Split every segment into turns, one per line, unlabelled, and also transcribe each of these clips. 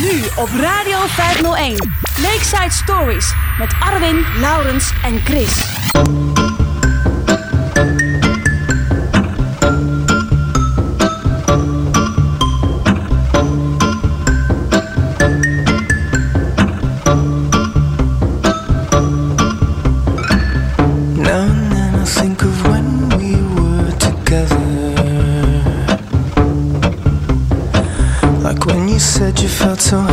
Nu op Radio 501. Lakeside Stories met Arwin, Laurens en Chris.
So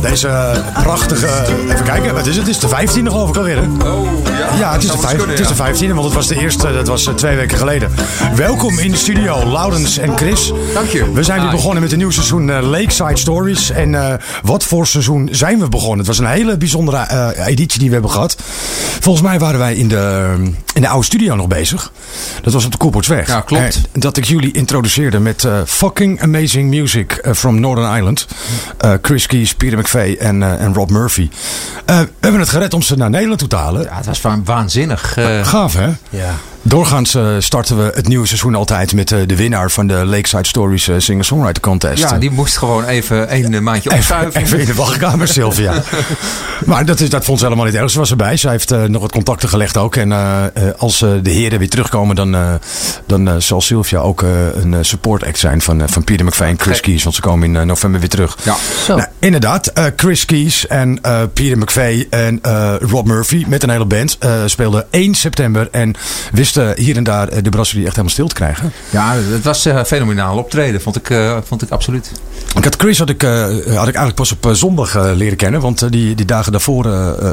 Deze prachtige. Even kijken, wat is het? Het is de 15e geloof ik alweer. Hè?
Oh, ja.
Ja, het is, de, vijf,
kunnen,
het is de
ja.
15e, want het was de eerste, dat was eh, twee weken geleden. Welkom in de studio, Laurens en Chris.
Dank je.
We zijn weer
Hi.
begonnen met een nieuw seizoen eh, Lakeside Stories. En eh, wat voor seizoen zijn we begonnen? Het was een hele bijzondere eh, editie die we hebben gehad. Volgens mij waren wij in de, in de oude studio nog bezig. Dat was op de Koepoortsweg.
Ja, klopt.
En dat ik jullie introduceerde met eh, fucking amazing music eh, from Northern Ireland. Eh, Chris Keys, Peter McVeigh en, eh, en Rob Murphy. Eh, we hebben het gered om ze naar Nederland toe te halen.
Ja, het was wa- waanzinnig. eh,
Gaaf hè?
ja.
Doorgaans eh, starten we het nieuwe seizoen altijd met eh, de winnaar van de Lakeside Stories eh, Singer-Songwriter Contest.
ja, die moest gewoon even een eh, maandje
Even,
opschuiven.
even in de wachtkamer, Sylvia. maar dat, is, dat vond ze helemaal niet erg. Ze was erbij. Ze heeft nog wat contacten gelegd ook. En als eh, de heren weer terugkomen, dan, eh, dan zal Sylvia ook een support act zijn van, eh, van Peter McVeigh en Chris Keys. Want ze komen in november weer terug.
Ja.
Nou, inderdaad, eh, Chris Keys en eh, Peter McVeigh en eh, Rob Murphy met een hele band eh, speelden 1 september en wisten wist eh, hier en daar eh, de brasserie echt helemaal stil te krijgen.
Ja, het was eh, fenomenaal optreden, vond ik, eh, vond ik absoluut.
Ik had Chris had ik, eh, had ik eigenlijk pas op zondag eh, leren kennen. Want die, die dagen daarvoor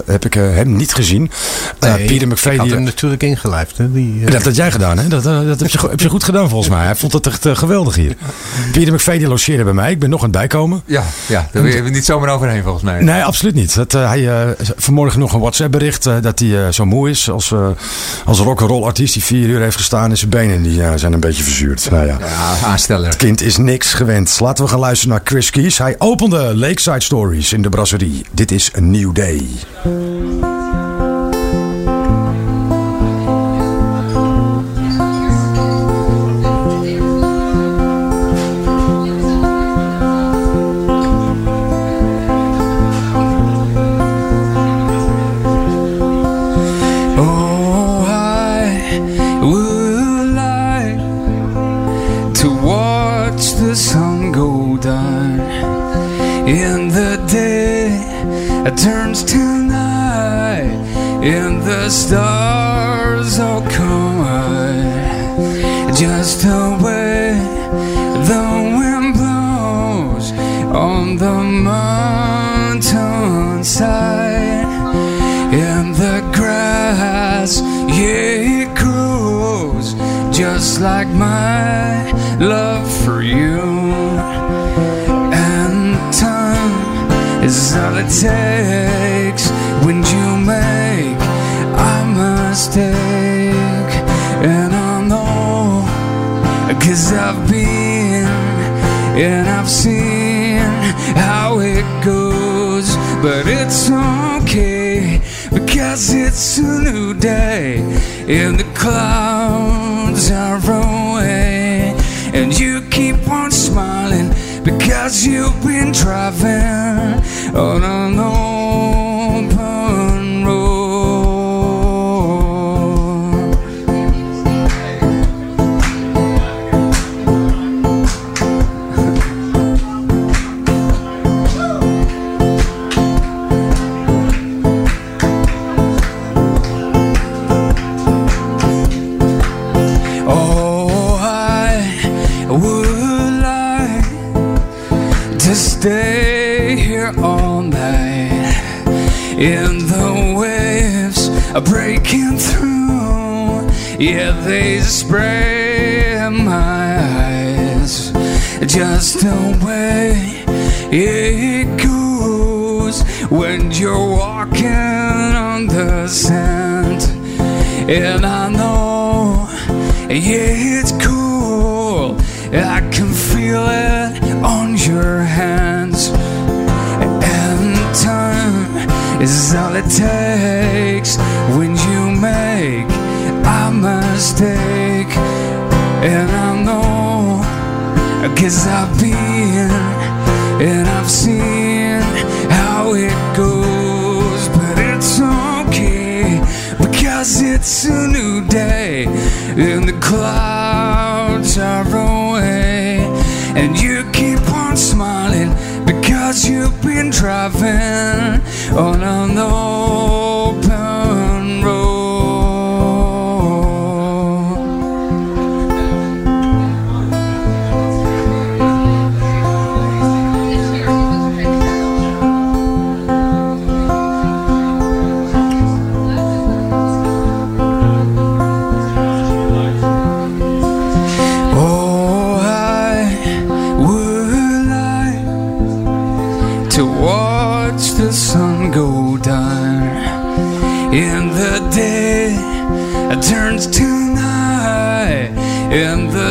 heb ik hem niet gezien. Eh
Nee,
Peter McVeigh...
Ik had
die-
hem natuurlijk ingelijfd. Hè? Die,
dat had jij gedaan, hè? Dat, dat heb, je, heb je goed gedaan volgens mij. Hij vond het echt geweldig hier. Peter McVeigh die logeerde bij mij. Ik ben nog aan het bijkomen.
Ja, ja daar ben je niet zomaar overheen volgens mij.
Nee, absoluut niet. Dat, hij, eh, vanmorgen nog een WhatsApp bericht eh, dat hij zo moe is. Als, eh als rock'n'roll artiest die vier uur heeft gestaan. En zijn benen die, eh, zijn een beetje verzuurd. Nou ja.
Ja, aansteller.
Het kind is niks gewend. Laten we gaan luisteren naar Chris Keys. Hij opende Lakeside Stories in de brasserie. Dit is een new day.
It takes when you make a mistake. And I know, cause I've been and I've seen how it goes, but it's okay because it's a new day and the clouds are away, and you because you've been driving on an open the waves are breaking through. Yeah, they spray my eyes. Just the way it goes when you're walking on the sand. And I know, yeah, it's cool. I can feel it on your hands. Is all it takes when you make a mistake. And I know, cause I've been and I've seen how it goes. But it's okay because it's a new day and the clouds are away. And you keep on smiling because you've been driving on an open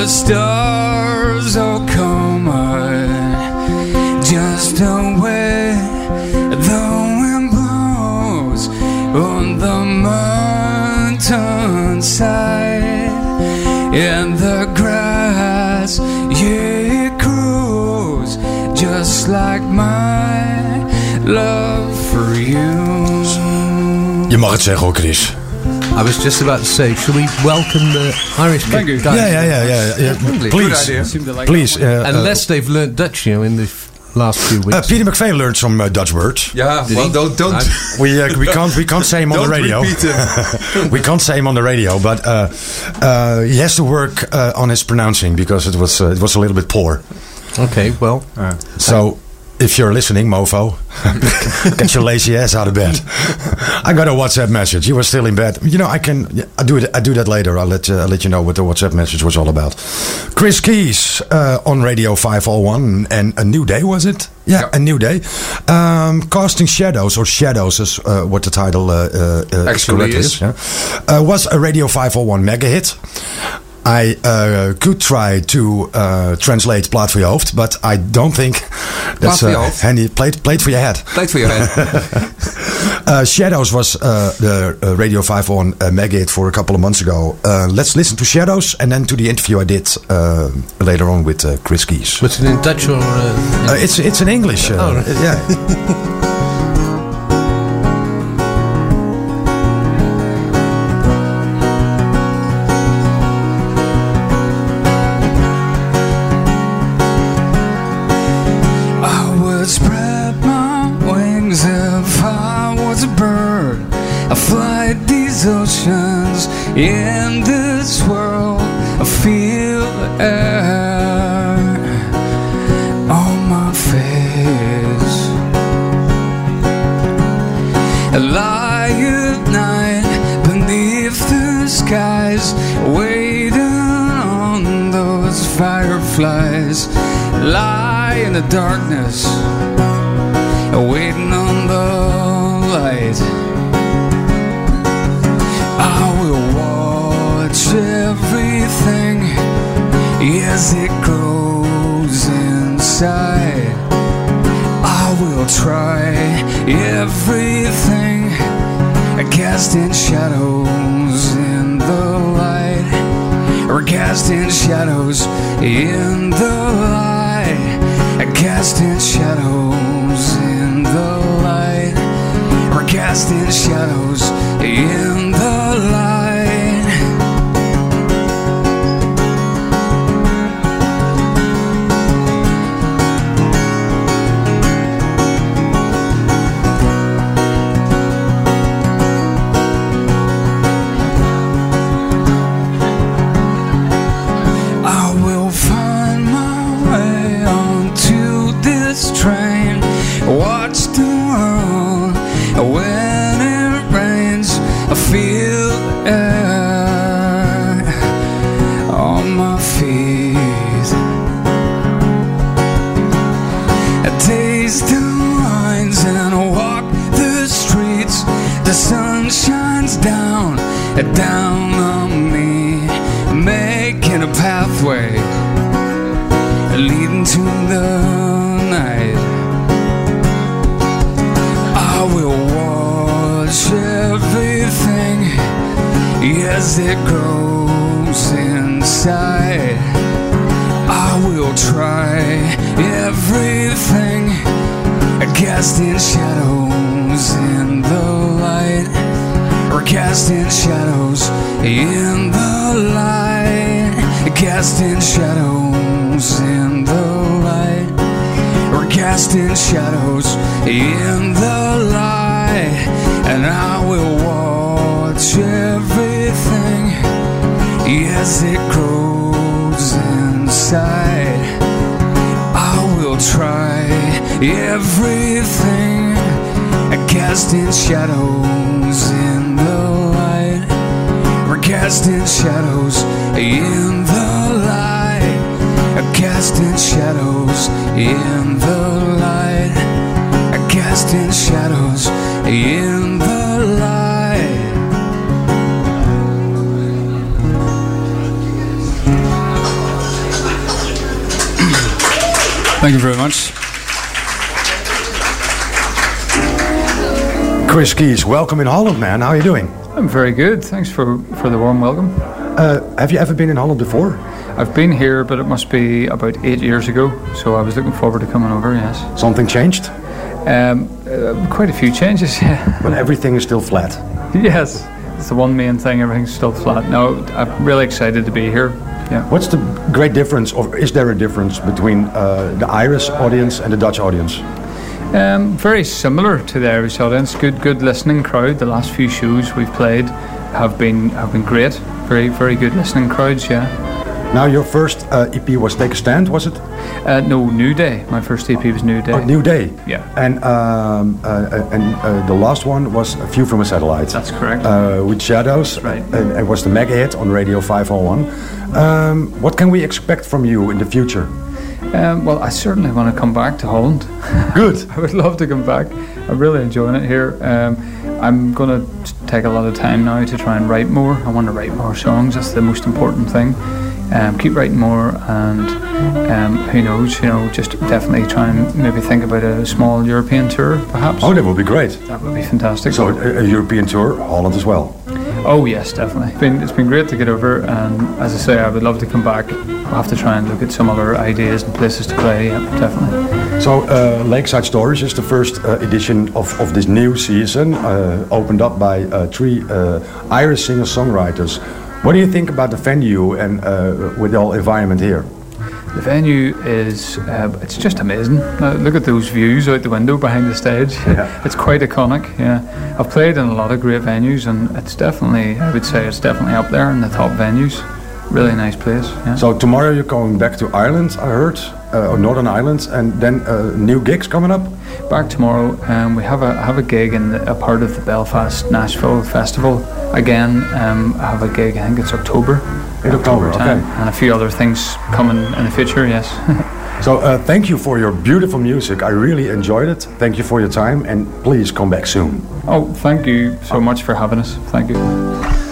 stars all come out just the way the wind blows on the mountainside and the grass, yeah, it grows just like my love for you.
Je mag het zeggen hoor, Chris.
I was just about to say, shall we welcome the Irish
Thank you.
guys?
Ja, ja, ja. ja, ja.
Good
Please.
idea.
Please. eh,
Unless they've learnt Dutch, you know, in the last few
Uh,
weeks.
Peter McVeigh learned some uh, Dutch words.
Ja, well, don't, don't,
We uh, we can't we can't say him on the
don't
radio.
repeat him.
we can't say him on the radio, but uh, uh, he has to work uh, on his pronouncing because it was uh, it was a little bit poor.
okay, well,
So if you're listening, Mofo, get your lazy ass out of bed. I got a WhatsApp message. You were still in bed. You know, I can. I do it. I do that later. I'll let you, I'll let you know what the WhatsApp message was all about. Chris Keys uh, on Radio 501 and a new day was it? Yeah, a new day. Um, Casting shadows or shadows is uh, what the title uh, uh, uh,
Actually
correctly
is.
yeah. uh, was a Radio 501 mega hit. I uh, could try to uh, translate Plaat voor je hoofd, but I don't think that's uh, handy. Plate, plate for your head.
Tijd voor je head.
Uh, Shadows was uh, the uh, Radio 501 uh, mega hit for a couple of months ago. Uh, let's listen to Shadows and then to the interview I did uh, later on with uh, Chris Keys.
was it in Dutch or... Uh,
Uh, it's it's in English. Uh,
Oh, right.
Yeah.
skies, waiting on those fireflies. Lie in the darkness, waiting on the light. I will watch everything as it grows inside. I will try everything, casting shadows the light, or casting shadows in the light, casting shadows in the light, or casting shadows in the
welcome in Holland, man. How are you doing?
I'm very good. Thanks for, for the warm welcome.
Uh, have you ever been in Holland before?
I've been here, but it must be about eight years ago. So I was looking forward to coming over. Yes,
Something changed,
um, uh, quite a few changes. Yeah.
but everything is still flat.
yes, it's the one main thing. Everything's still flat. No, I'm really excited to be here.
Yeah.
What's the great difference, or is there a difference between uh, the Irish audience and the Dutch audience?
Um, very similar to the Irish audience. Good, good listening crowd. The last few shows we've played have been have been great. Very, very good listening crowds. Yeah.
Now, your first uh, EP was Take a Stand, was it?
Uh, no, New Day. My first EP was New Day.
Oh, New Day.
Yeah.
And um, uh, and uh, the last one was A View from a Satellite.
That's correct.
uh, with Shadows.
right.
And it was the mega hit on Radio 501. Um, what can we expect from you in the future?
Um, well, I certainly want to come back to Holland.
Good.
I would love to come back. I'm really enjoying it here. Um, I'm going to take a lot of time now to try and write more. I want to write more songs. That's the most important thing. Um, keep writing more, and um, who knows? You know, just definitely try and maybe think about a small European tour, perhaps.
Oh, that would be great.
that would be fantastic.
So a, a European tour, Holland as well.
Oh yes, definitely. It's been, it's been great to get over, and as I say, I would love to come back. I'll have to try and look at some other ideas and places to play. Yeah, definitely.
So uh, Lakeside Stories is the first uh, edition of, of this new season, uh, opened up by uh, three uh, Irish singer-songwriters. What do you think about the venue and uh, with the whole environment here?
The venue is, uh, it's just amazing. Uh, look at those views out the window behind the stage.
Yeah.
It's quite iconic, yeah. I've played in a lot of great venues and it's definitely, I would say it's definitely up there in the top venues. Really nice place, yeah.
So tomorrow you're going back to Ireland, I heard, uh, or Northern Ireland, and then uh, new gigs coming up.
Back tomorrow, um, we have a have a gig in the, a part of the Belfast Nashville Festival. Again, um, I have a gig. I think it's October.
In October,
time,
okay.
and a few other things coming in the future. Yes.
So uh, thank you for your beautiful music. I really enjoyed it. Thank you for your time, and please come back soon.
oh, thank you so much for having us. Thank you.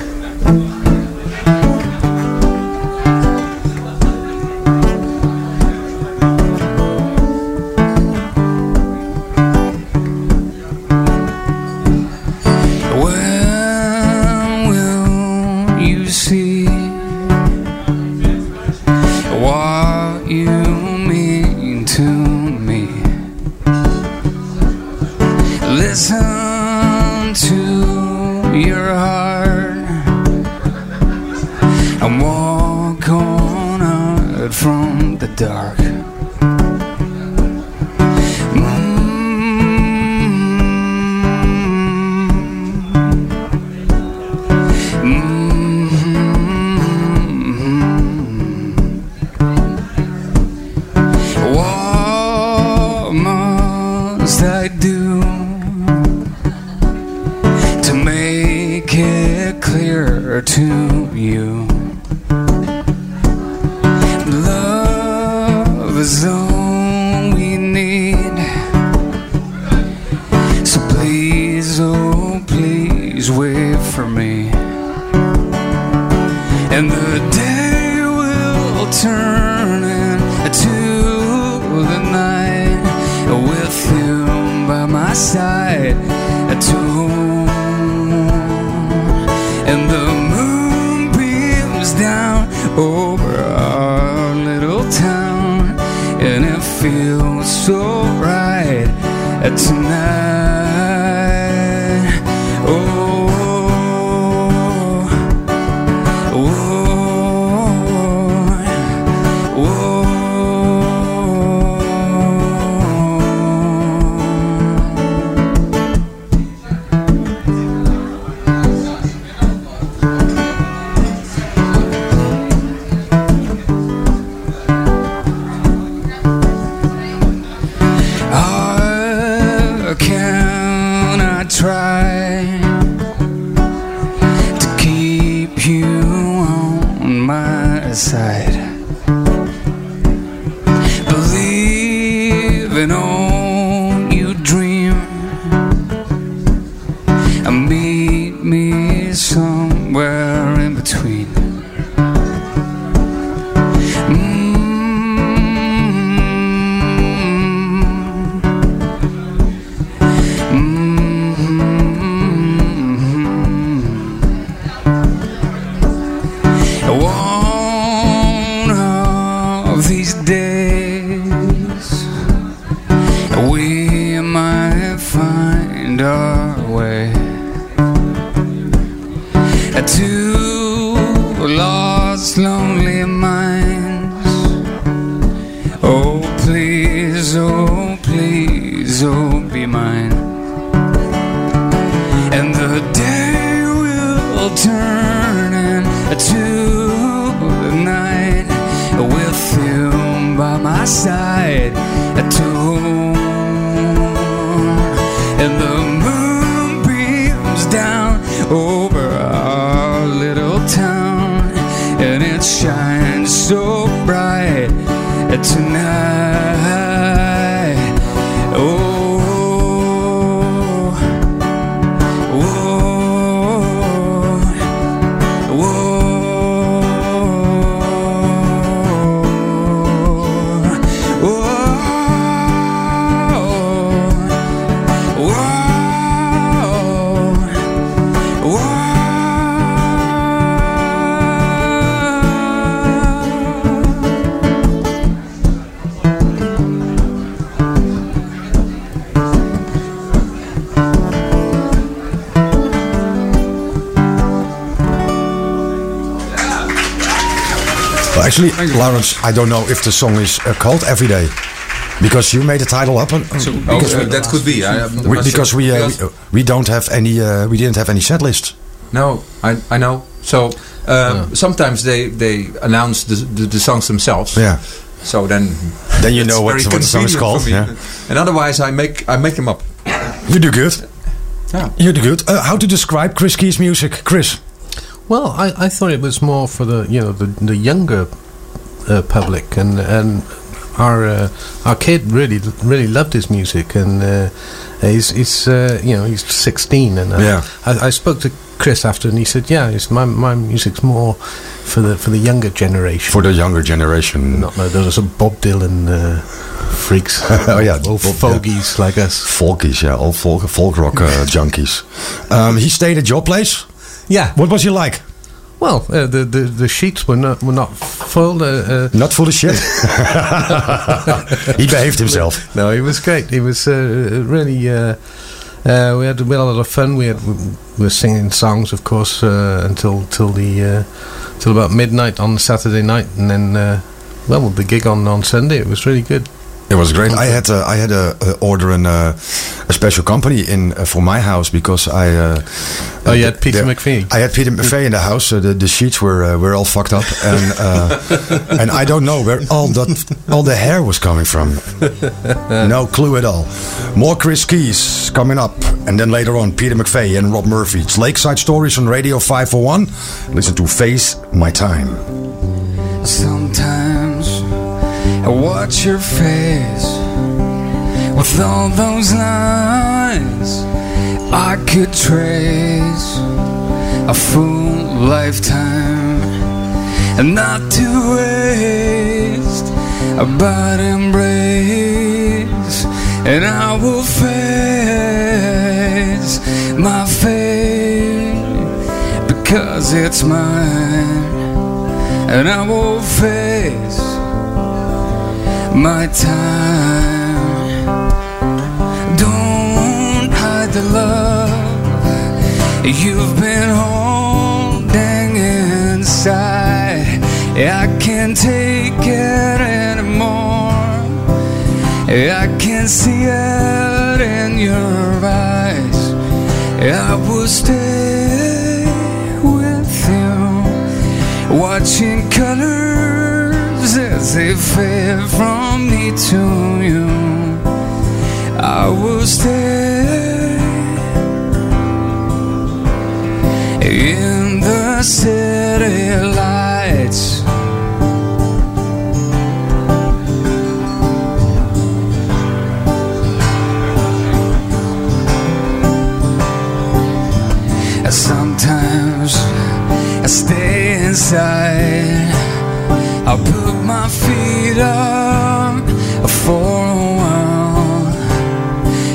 Laurens, I
don't know if the song is uh, called Every Day. Because you made the title up. And,
Oh,
because
uh, that could be. I,
we, because
sure.
we, uh,
Because-
we we don't have any uh, we didn't have any set list.
No, I, I know. So um, sometimes they, they announce the, the, the songs themselves.
Yeah.
So then
Then you know what, what the song is called. Yeah.
And otherwise, I make I make them up.
You do good.
Yeah.
You do good. Uh, how to describe Chris Key's music, Chris?
Well, I, I thought it was more for the you know the the younger uh, public, and and our uh, our kid really really loved his music, and uh, he's he's uh, you know he's 16, and uh,
Yeah.
I, I spoke to Chris after, and he said, yeah, it's my my music's more for the for the younger generation.
For the younger generation.
not like those are some Bob Dylan uh, freaks.
Oh, yeah,
old fogies like us.
Folkies, yeah, all folk, folk rock uh, junkies. Um, he stayed at your place.
Yeah.
What was he like?
Well, uh, the, the the sheets were not were not full. Uh, uh,
Not full of shit. he behaved himself.
No, he was great. He was uh, really. Uh, uh, we had we had a lot of fun. We had we were singing songs, of course, uh, until till the uh, till about midnight on Saturday night, and then uh, well, with the gig on on Sunday, it was really good.
It was great. I had uh, I had a, uh order an, uh, a special company in uh, for my house because I.
Oh, you had Peter
the-
McPhee.
I had Peter McVeigh in the house. So the, the sheets were uh, were all fucked up, and uh, and I don't know where all that all the hair was coming from. no clue at all. More Chris Keys coming up, and then later on Peter McVeigh and Robb Murphy. It's Lakeside Stories on Radio 501. Listen to Face My Time.
Sometimes I watch your face with all those lines I could trace a full lifetime and not to waste but embrace and I will face my fate because it's mine and I will face my time. The love you've been holding inside. I can't take it anymore. I can see it in your eyes. I will stay with you watching colors as they fade from me to you. I will stay in the city lights. Sometimes I stay inside. I put my feet up for a while,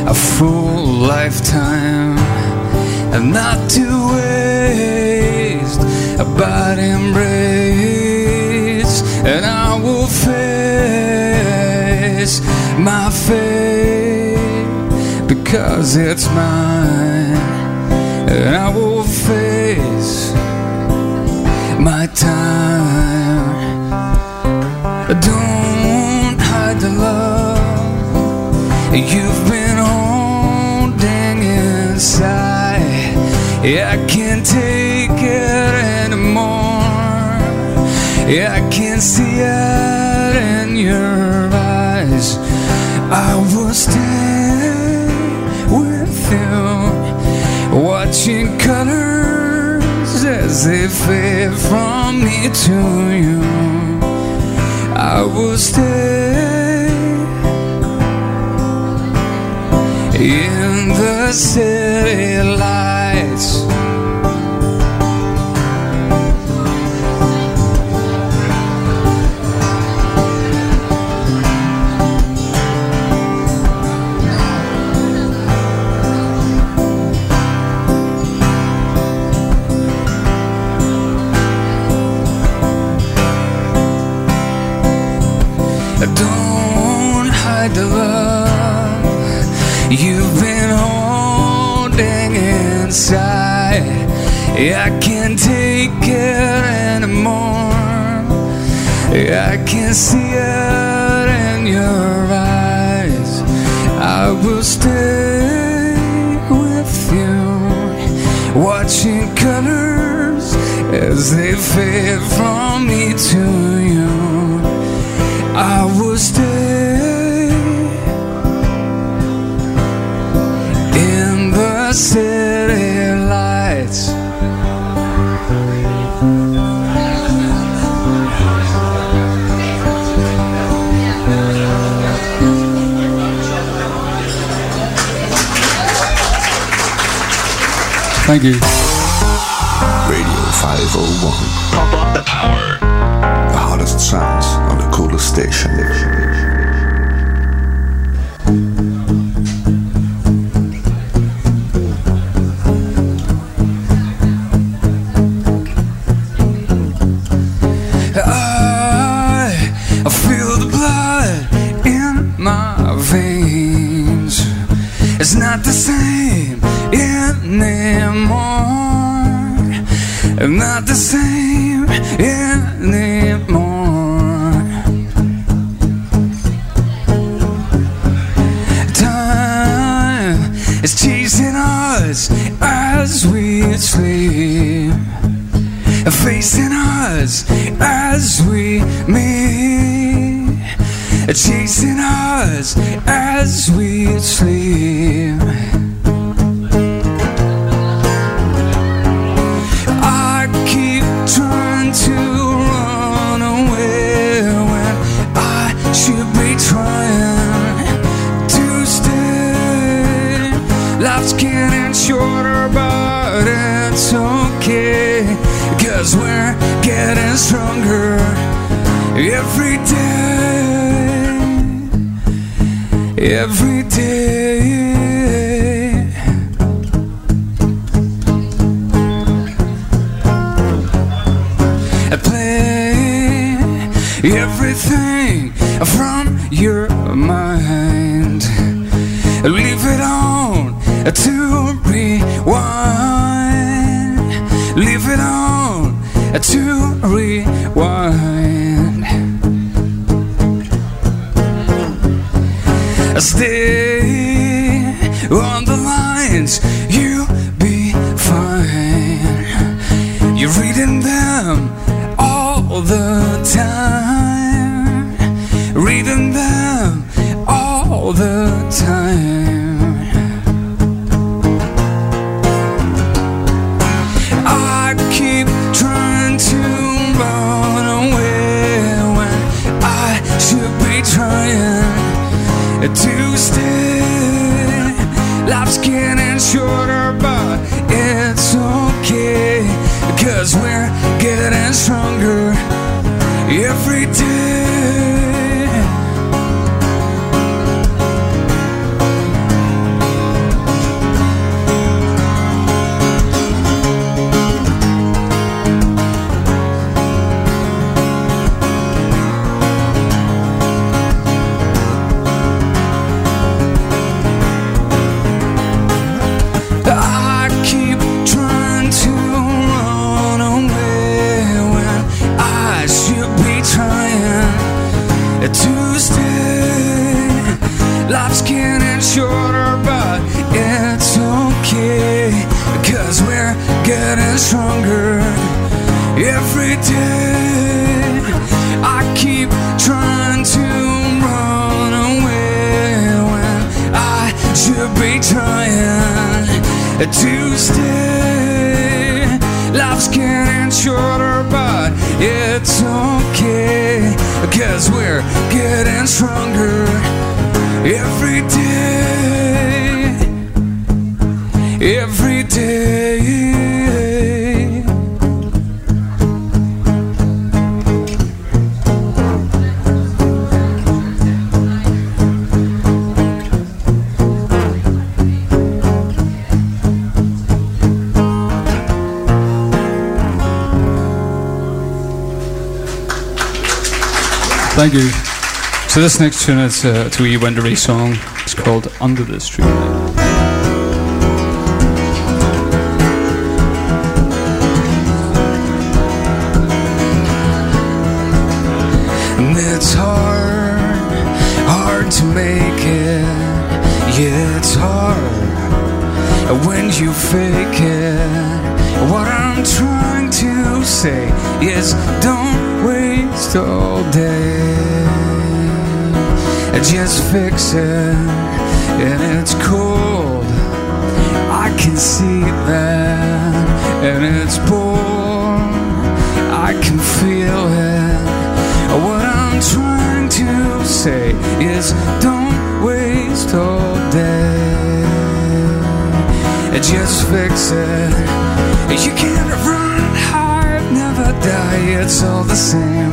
a full lifetime, and not to waste, but embrace, and I will face my fate because it's mine, and I will face my time. Don't hide the love you've been Yeah, I can see it in your eyes.
I will stand with you, watching colors as they fade from me to you. I will stay in the city lights. I can't take it anymore. I can see it in your eyes. I will stay with you, watching colors as they fade from me to you. I will stay.
Maggie.
Radio 501. Pump up the power. The hottest sounds on the coolest station.
Thank you. So this next tune is uh, it's a wee song. It's called Under the Streetlight.
And it's cold. I can see that, and it's bold. I can feel it. What I'm trying to say is don't waste all day. Just fix it. You can't run, hide, never die. It's all the same.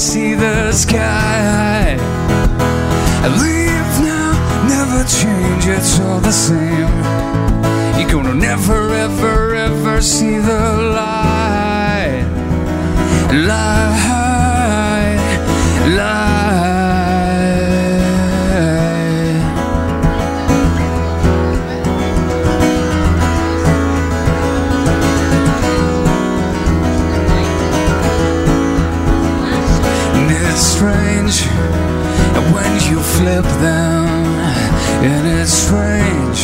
See the sky. Leave now, never change. It's all the same. You're gonna never, ever, ever see the light. Light, flip them, and it's strange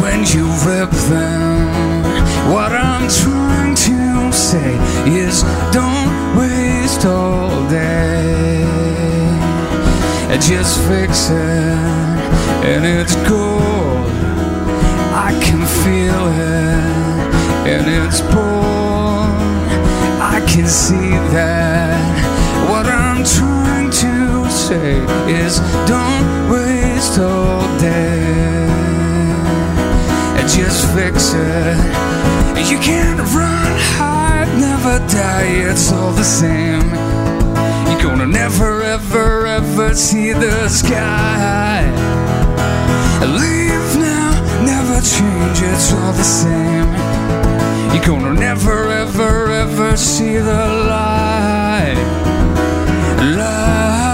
when you rip them. What I'm trying to say is don't waste all day. Just fix it, and it's gold. I can feel it, and it's bold. I can see that. What I'm trying say is don't waste all day. Just fix it. You can't run, hide, never die. It's all the same. You're gonna never, ever, ever see the sky. Leave now, never change. It's all the same. You're gonna never, ever, ever see the light. Light,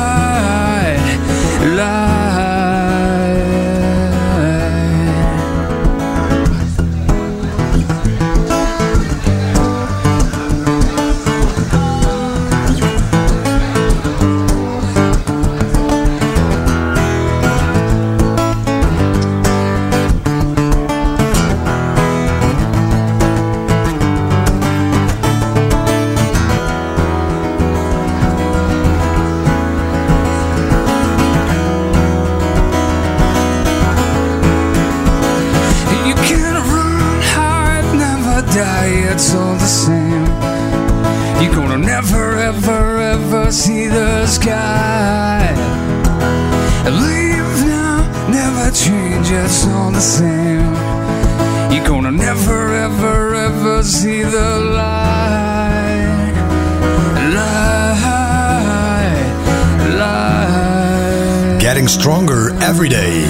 Getting stronger every day.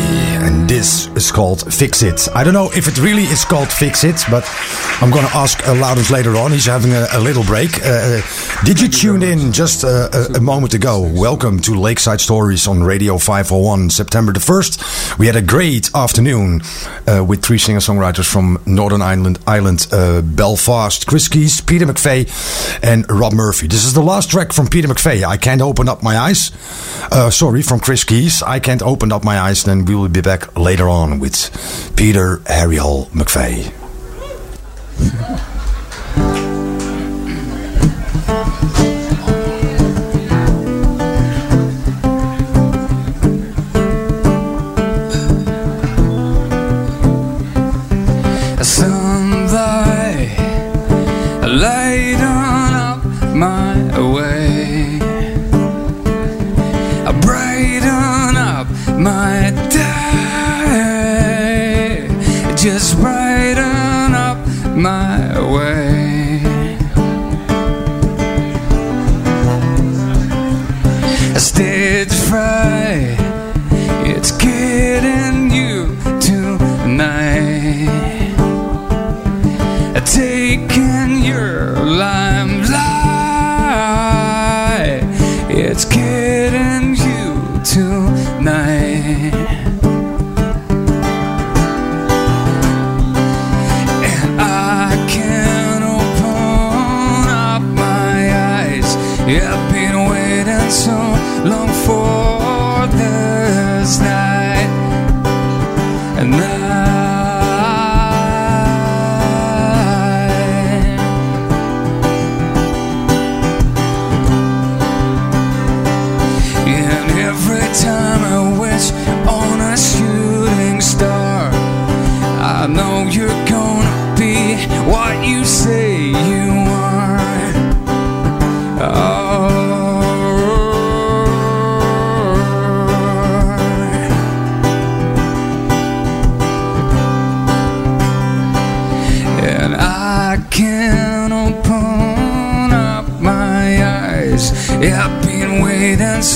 And this is called Fix It. I don't know if it really is called Fix It, but I'm going to ask uh, later on. He's having a, a little break. Uh, did you tune in just uh, a, a moment ago? Welcome to Lakeside Stories on Radio 501, September the 1st. We had a great afternoon uh, with three singer songwriters from Northern Ireland, Ireland uh, Belfast, Chris Keys, Peter McVeigh, and Robb Murphy. This is the last track from Peter McVeigh. I can't open up my eyes. Uh, sorry, from Chris Keys. I can't open up my eyes. Then we will be back later on with Peter Harry Hall McVeigh.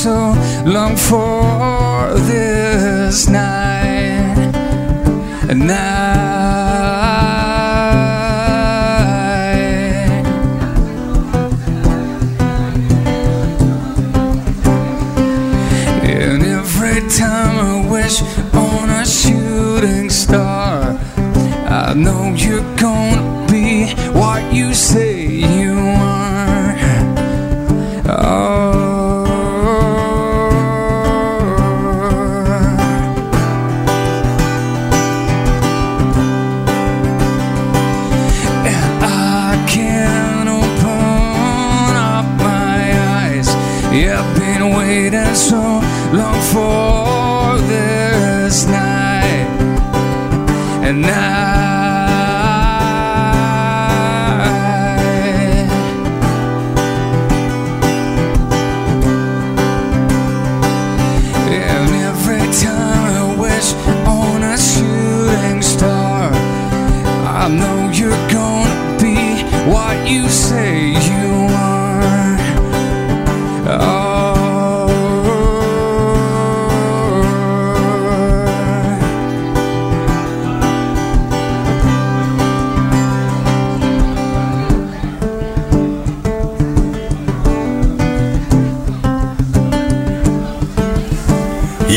So long for this night.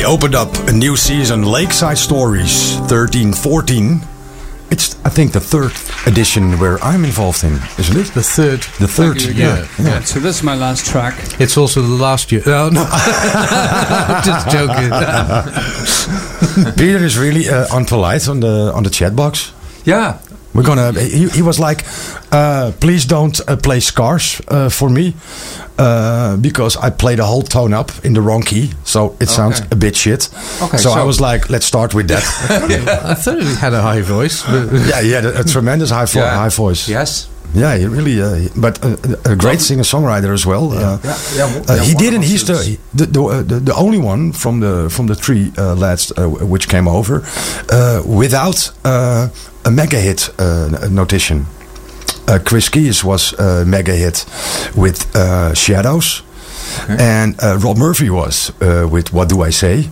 Opened up a new season, Lakeside Stories 1314. It's, I think, the third edition where I'm involved in, isn't it?
The third.
The third,
you
yeah.
again.
yeah.
So this is my last track.
It's also the last year. No, no. Just joking.
Peter is really uh, unpolite on the on the chat box.
Yeah.
We're gonna. He, he was like, uh, "Please don't uh, play Scars uh, for me, uh, because I played a whole tone up in the wrong key, so it sounds
Okay.
a bit shit."
Okay,
so, I was like, "Let's start with that."
I thought he had a high voice.
Yeah, he had a, a tremendous high, vo-
Yeah.
high voice.
Yes.
Yeah, he really, uh, but uh, a great singer-songwriter as well. Uh,
Yeah, yeah,
uh, he didn't. He's the the the, uh, the the only one from the from the three uh, lads uh, which came over uh, without uh, a mega hit uh, notition. Uh, Chris Keys was a mega hit with uh, Shadows, and uh, Robb Murphy was uh, with What Do I Say,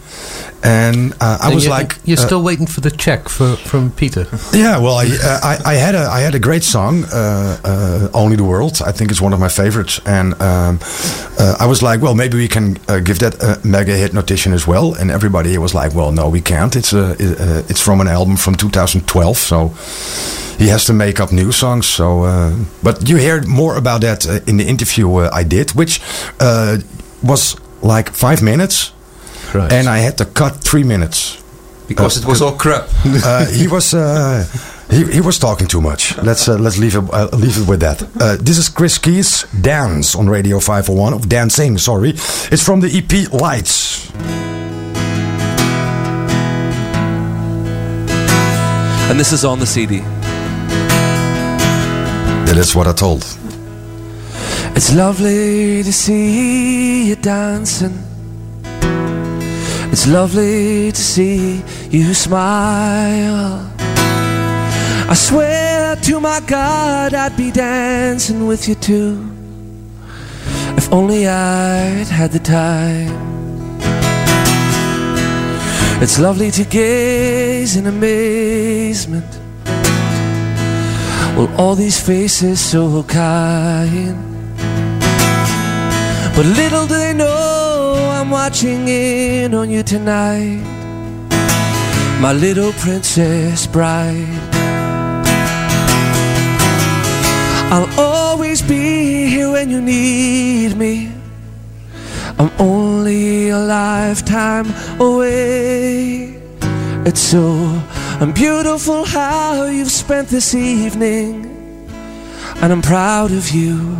and uh, I
And
was
you're,
like,
you're
uh,
still waiting for the check for, from Peter.
yeah, well, I, uh, I I had a I had a great song, uh, uh, "Only the World." I think it's one of my favorites, and um, uh, I was like, well, maybe we can uh, give that a mega hit notation as well. And everybody was like, well, no, we can't. It's a uh, it's from an album from 2012, so he has to make up new songs. So, uh, but you heard more about that uh, in the interview uh, I did, which uh, was like five minutes,
Right.
and I had to cut three minutes.
Because it was all crap.
Uh, he was uh, he, he was talking too much. Let's uh, let's leave it uh, leave it with that. Uh, this is Chris Keys Dance on Radio 501 of Dancing. Sorry, it's from the EP Lights.
And this is on the CD.
That is what I told.
It's lovely to see you dancing. It's lovely to see you smile. I swear to my God I'd be dancing with you too. If only I'd had the time. It's lovely to gaze in amazement. Well, all these faces so kind. But little do they know I'm watching in on you tonight. My little princess bride. I'll always be here when you need me. I'm only a lifetime away. It's so beautiful how you've spent this evening, and I'm proud of you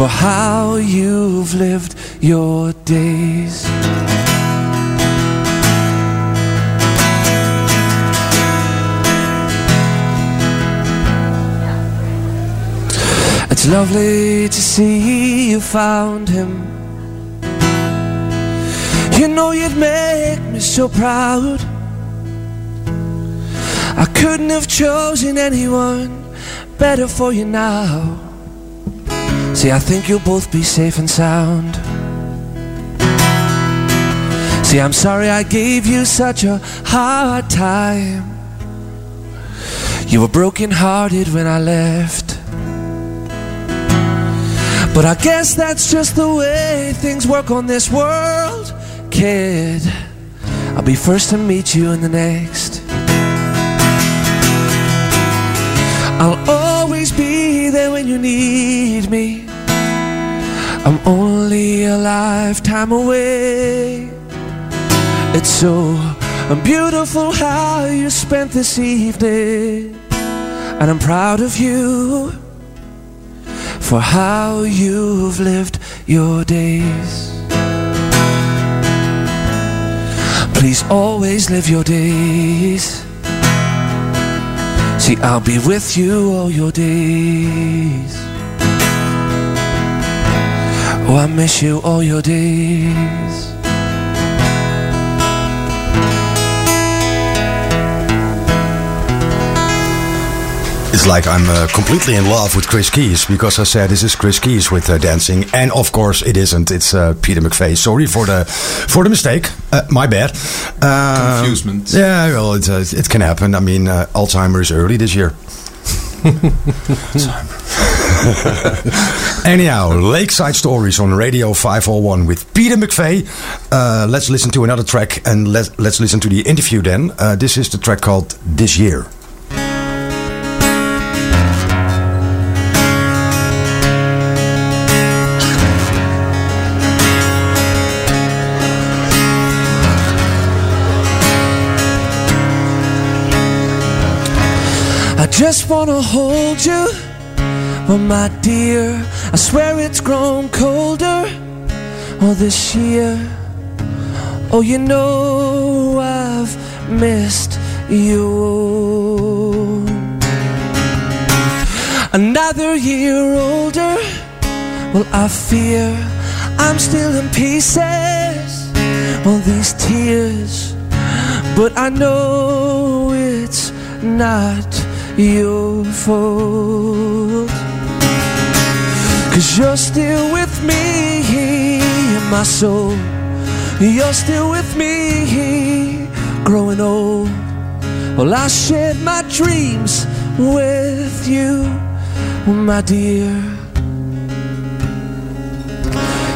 for how you've lived your days. It's lovely to see you found him. You know you'd make me so proud. I couldn't have chosen anyone better for you now. See, I think you'll both be safe and sound. See, I'm sorry I gave you such a hard time. You were broken hearted when I left. But I guess that's just the way things work on this world, kid. I'll be first to meet you in the next. I'll you need me. I'm only a lifetime away. It's so beautiful how you spent this evening, and I'm proud of you for how you've lived your days. Please always live your days. See, I'll be with you all your days. Oh, I miss you all your days.
It's like I'm uh, completely in love with Chris Keys because I said this is Chris Keys with uh, dancing, and of course it isn't. It's uh, Peter McVeigh. Sorry for the for the mistake. Uh, my bad. Um,
Confusement.
Yeah, well, it, uh, it can happen. I mean, uh, Alzheimer's early this year. Anyhow, Lakeside Stories on Radio 501 with Peter McVeigh. Uh, let's listen to another track and let, let's listen to the interview then. Uh, this is the track called This Year.
Just wanna hold you, well, my dear. I swear it's grown colder, oh, this year. Oh, you know I've missed you. Another year older, well, I fear I'm still in pieces. All these tears, but I know it's not your fault. Cause you're still with me in my soul. You're still with me growing old. Well, I shared my dreams with you, my dear.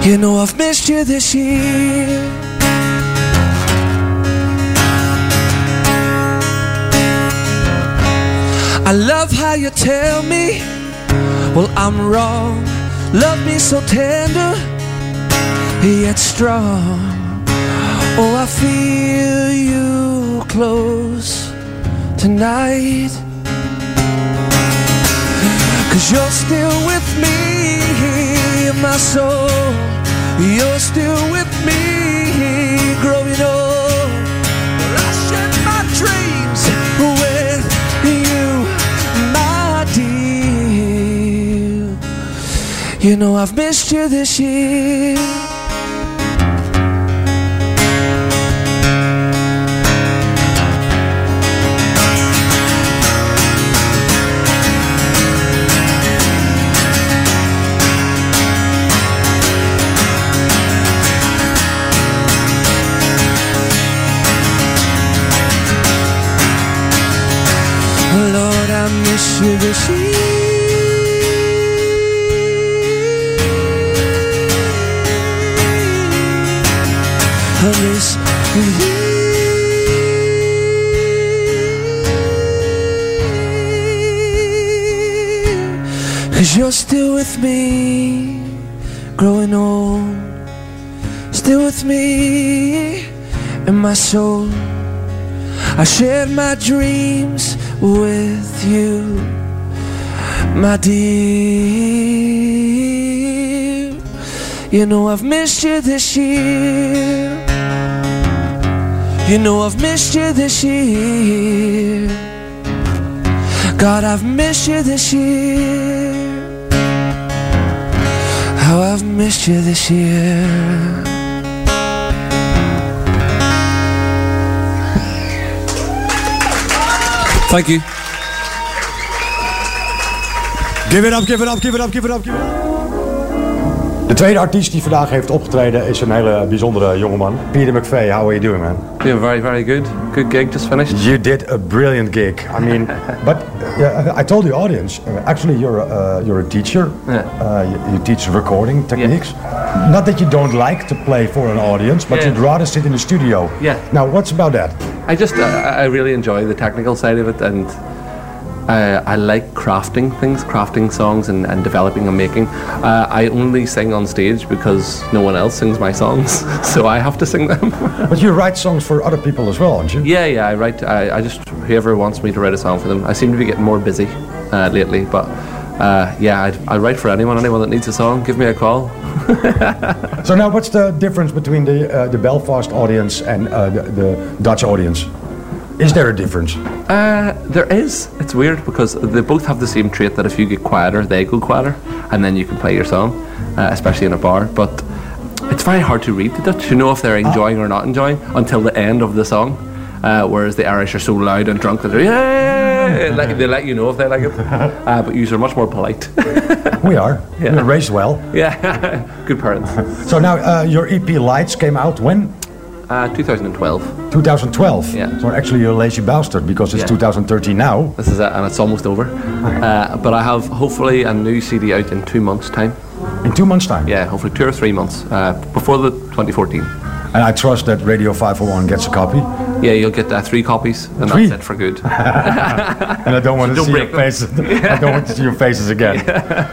You know I've missed you this year. I love how you tell me, well, I'm wrong. Love me so tender, yet strong. Oh, I feel you close tonight. Cause you're still with me in my soul. You're still with me growing old. You know I've missed you this year. Oh, Lord, I miss you this year. You. Cause you're still with me, growing old. Still with me in my soul. I shared my dreams with you, my dear. You know I've missed you this year. You know I've missed you this year. God, I've missed you this year. How I've missed you this year.
Thank you.
Give it up, give it up, give it up, give it up, give it up. De tweede artiest die vandaag heeft opgetreden is een hele bijzondere jongeman. Peter McVeigh, how are you doing man?
Yeah, very, very good. Good gig, just finished.
You did a brilliant gig. I mean, but yeah, I told the audience, uh, actually you're a, uh, you're a teacher.
Yeah.
Uh, you, you teach recording techniques. Not that you don't like to play for an audience, but
Yeah.
you'd rather sit in the studio.
Yeah.
Now, what's about that?
I just, uh, I really enjoy the technical side of it and uh, I like crafting things, crafting songs and, and developing and making. Uh, I only sing on stage because no one else sings my songs, so I have to sing them.
But you write songs for other people as well, don't you?
yeah, yeah, I write, I, I just, whoever wants me to write a song for them. I seem to be getting more busy uh, lately, but uh, yeah, I, I write for anyone, anyone that needs a song, give me a call.
So now, what's the difference between the uh, the Belfast audience and uh, the, the Dutch audience? Is there a difference?
Uh, there is. It's weird because they both have the same trait that if you get quieter, they go quieter, and then you can play your song, uh, especially in a bar. But it's very hard to read the Dutch to know if they're enjoying or not enjoying until the end of the song. Uh, whereas the Irish are so loud and drunk that they're yeah, like they let you know if they like it. Uh, but you are much more polite.
We are.
Yeah.
We're raised well.
yeah, good parents.
So now, uh, your EP Lights came out when?
Uh, 2012.
2012.
Yeah.
So actually, you're a lazy bastard because it's
Yeah.
2013 now.
This is it, and it's almost over. Uh, but I have hopefully a new CD out in two months' time.
In two months' time.
Yeah, hopefully two or three months uh, before the 2014.
And I trust that Radio 501 gets a copy.
Yeah, you'll get uh, three copies, and
Three?
that's it for good.
And I don't want to
Don't
see your
them.
faces. I don't want to see your faces again.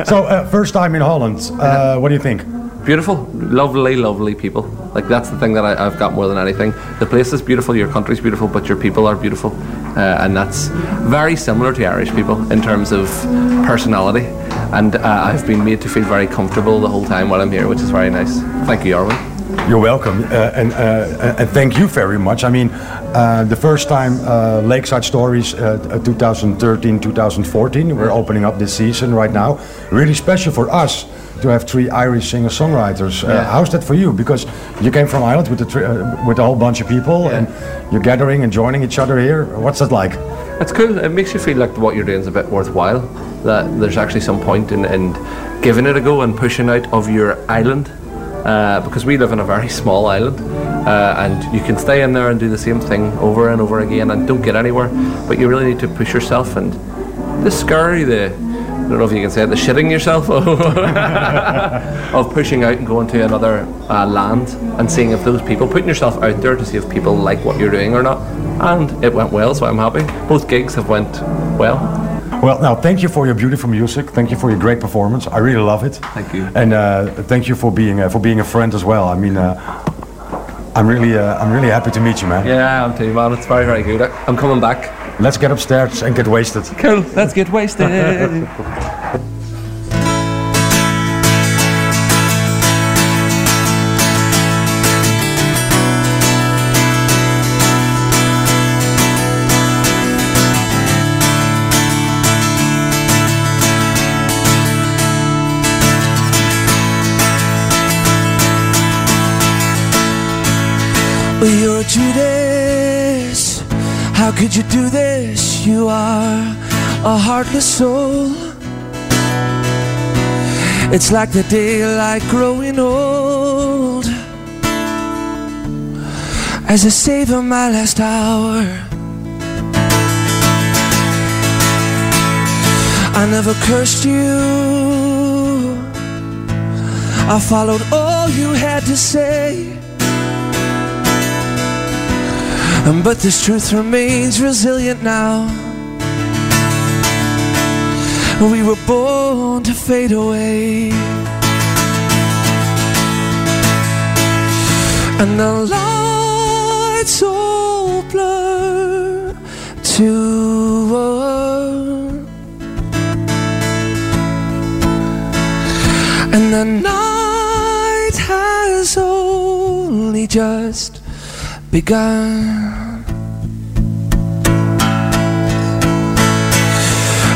So, uh, first time in Holland. Uh, what do you think?
Beautiful, lovely, lovely people. Like that's the thing that I, I've got more than anything. The place is beautiful, your country's beautiful, but your people are beautiful, uh, and that's very similar to Irish people in terms of personality. And uh, I've been made to feel very comfortable the whole time while I'm here, which is very nice. Thank you, Arwin.
You're welcome, uh, and uh, and thank you very much. I mean, uh, the first time uh, Lakeside Stories, uh, 2013, 2014, we're opening up this season right now. Really special for us to have three Irish singer-songwriters. Uh,
Yeah.
How's that for you? Because you came from Ireland with uh, with a whole bunch of people, and you're gathering and joining each other here. What's that like?
It's cool. It makes you feel like what you're doing is a bit worthwhile. That there's actually some point in, in giving it a go and pushing out of your island. Uh, because we live in a very small island, uh, and you can stay in there and do the same thing over and over again and don't get anywhere. But you really need to push yourself and the scurry, the I don't know if you can say it, the shitting yourself of pushing out and going to another uh, land and seeing if those people putting yourself out there to see if people like what you're doing or not. And it went well, so I'm happy. Both gigs have went well.
Well, now thank you for your beautiful music. Thank you for your great performance. I really love it.
Thank you.
And uh, thank you for being uh, for being a friend as well. I mean, uh, I'm really uh, I'm really happy to meet you, man.
Yeah, I'm too man. It's very very good. I'm coming back.
Let's get upstairs and get wasted.
Cool. Let's get wasted.
How could you do this? You are a heartless soul. It's like the daylight growing old. As I savor my last hour. I never cursed you. I followed all you had to say. But this truth remains resilient now. We were born to fade away. And the lights all blur to one. And the night has only just begun.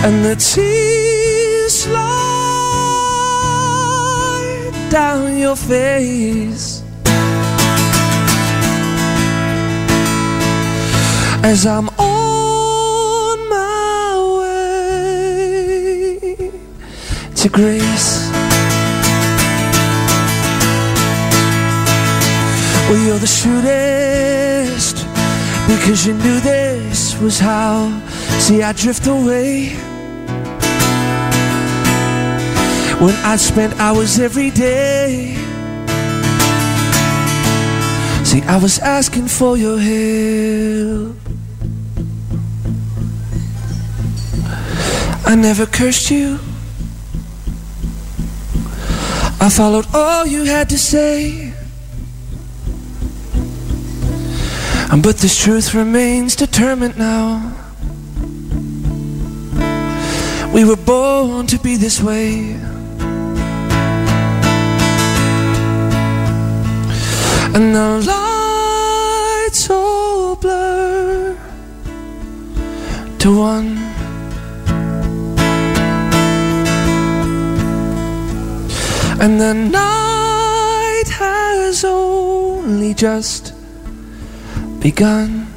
And the tears slide down your face as I'm on my way to grace. Well, you're the shrewdest because you knew this was how. See, I drift away when I spent hours every day. See, I was asking for your help. I never cursed you. I followed all you had to say. But this truth remains determined now. We were born to be this way. And the lights all blur to one. And the night has only just begun.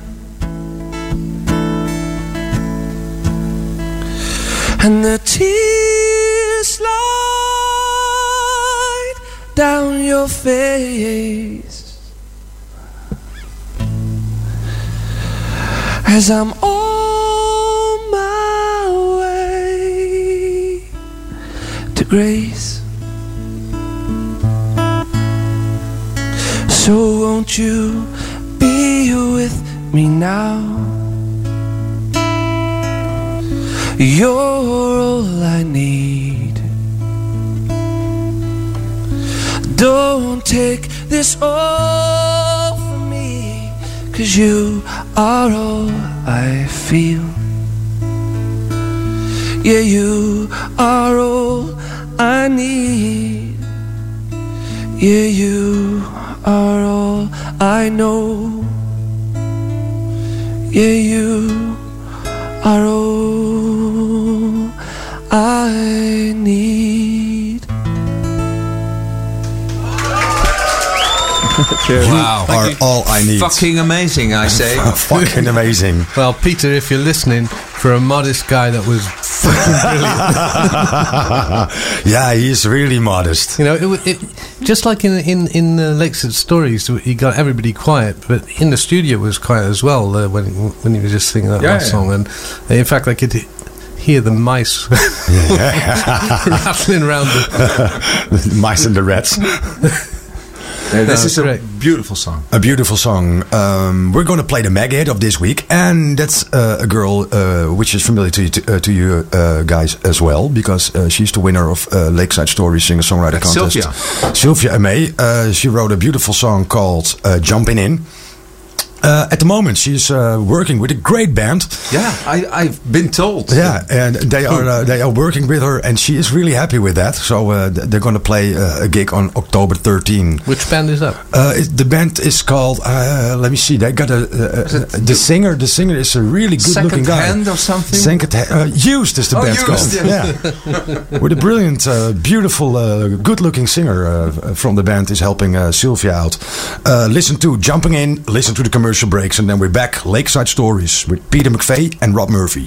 And the tears slide down your face as I'm on my way to grace. So won't you be with me now? You're all I need. Don't take this all from me, cause you are all I feel. Yeah, you are all I need. Yeah, you are all I know. Yeah, you are all I need.
Cheers.
You are all I need.
Fucking amazing, I say.
Fucking amazing.
Well, Peter, if you're listening, for a modest guy, that was fucking brilliant.
yeah, he's really modest.
You know, it, it just like in in in the Lakeside Stories, he got everybody quiet, but in the studio was quiet as well uh, when when he was just singing that
Yeah,
last
yeah.
song. And in fact, I could hear the mice rattling around. The,
Mice and the Rats.
Uh, this is a beautiful song.
A beautiful song. Um, we're going to play the mega hit of this week, and that's uh, a girl uh, which is familiar to you, to, uh, to you uh, guys as well, because uh, she's the winner of uh, Lakeside Story Singer Songwriter Contest.
Sylvia.
Sylvia May. Uh, she wrote a beautiful song called uh, "Jumping In." Uh, at the moment, she's uh, working with a great band.
Yeah, I, I've been told.
Yeah, and they are uh, they are working with her, and she is really happy with that. So uh, they're going to play uh, a gig on October 13.
which band is that?
Uh, it, the band is called. Uh, let me see. They got a, a, the singer. The singer is a really good looking
Second
guy.
Hand or something?
Second hand. Uh, used is the
Oh,
band
Used,
called.
yeah.
Yeah, with a brilliant, uh, beautiful, uh, good looking singer uh, from the band is helping uh, Sylvia out. Uh, listen to jumping in. Listen to the commercial breaks, and then we're back. Lakeside Stories with Peter McVeigh and Robb Murphy.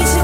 Is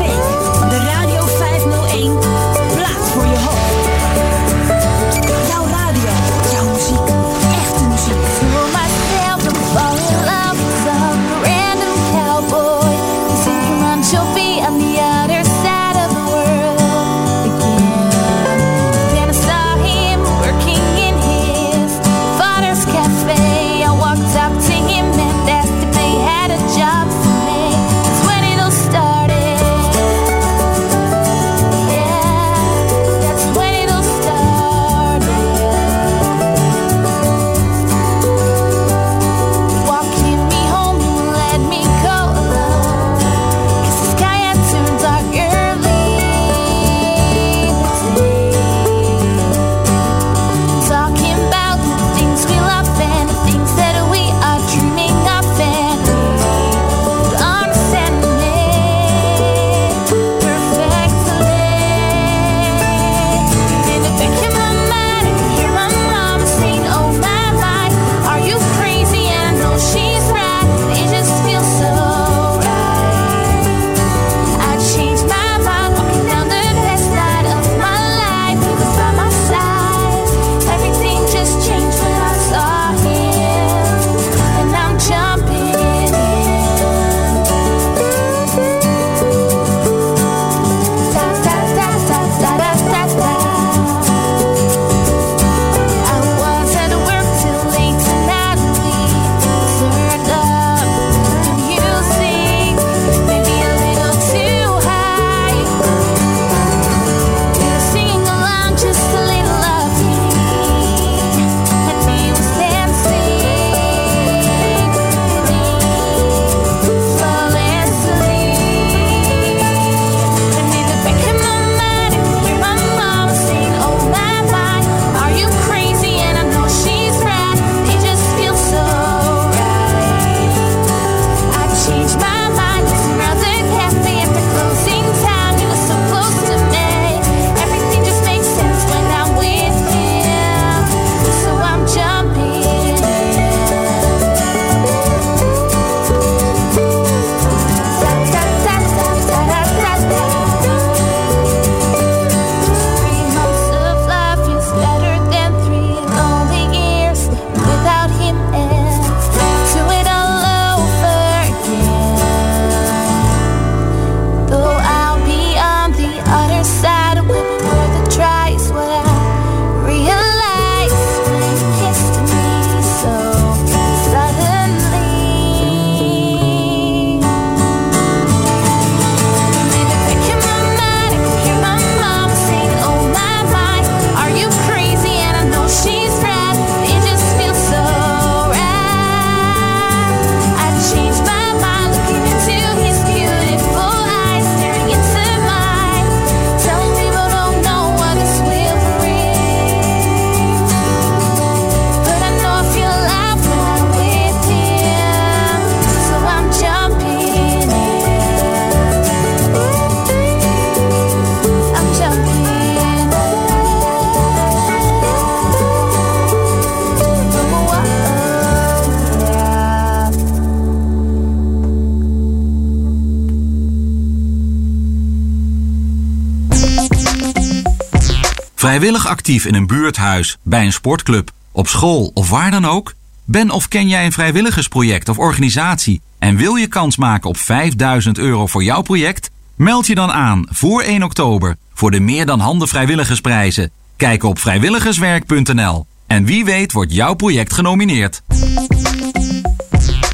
Vrijwillig actief in een buurthuis, bij een sportclub, op school of waar dan ook? Ben of ken jij een vrijwilligersproject of organisatie en wil je kans maken op 5000 euro voor jouw project? Meld je dan aan voor 1 oktober voor de Meer dan Handen Vrijwilligersprijzen. Kijk op vrijwilligerswerk.nl en wie weet wordt jouw project genomineerd.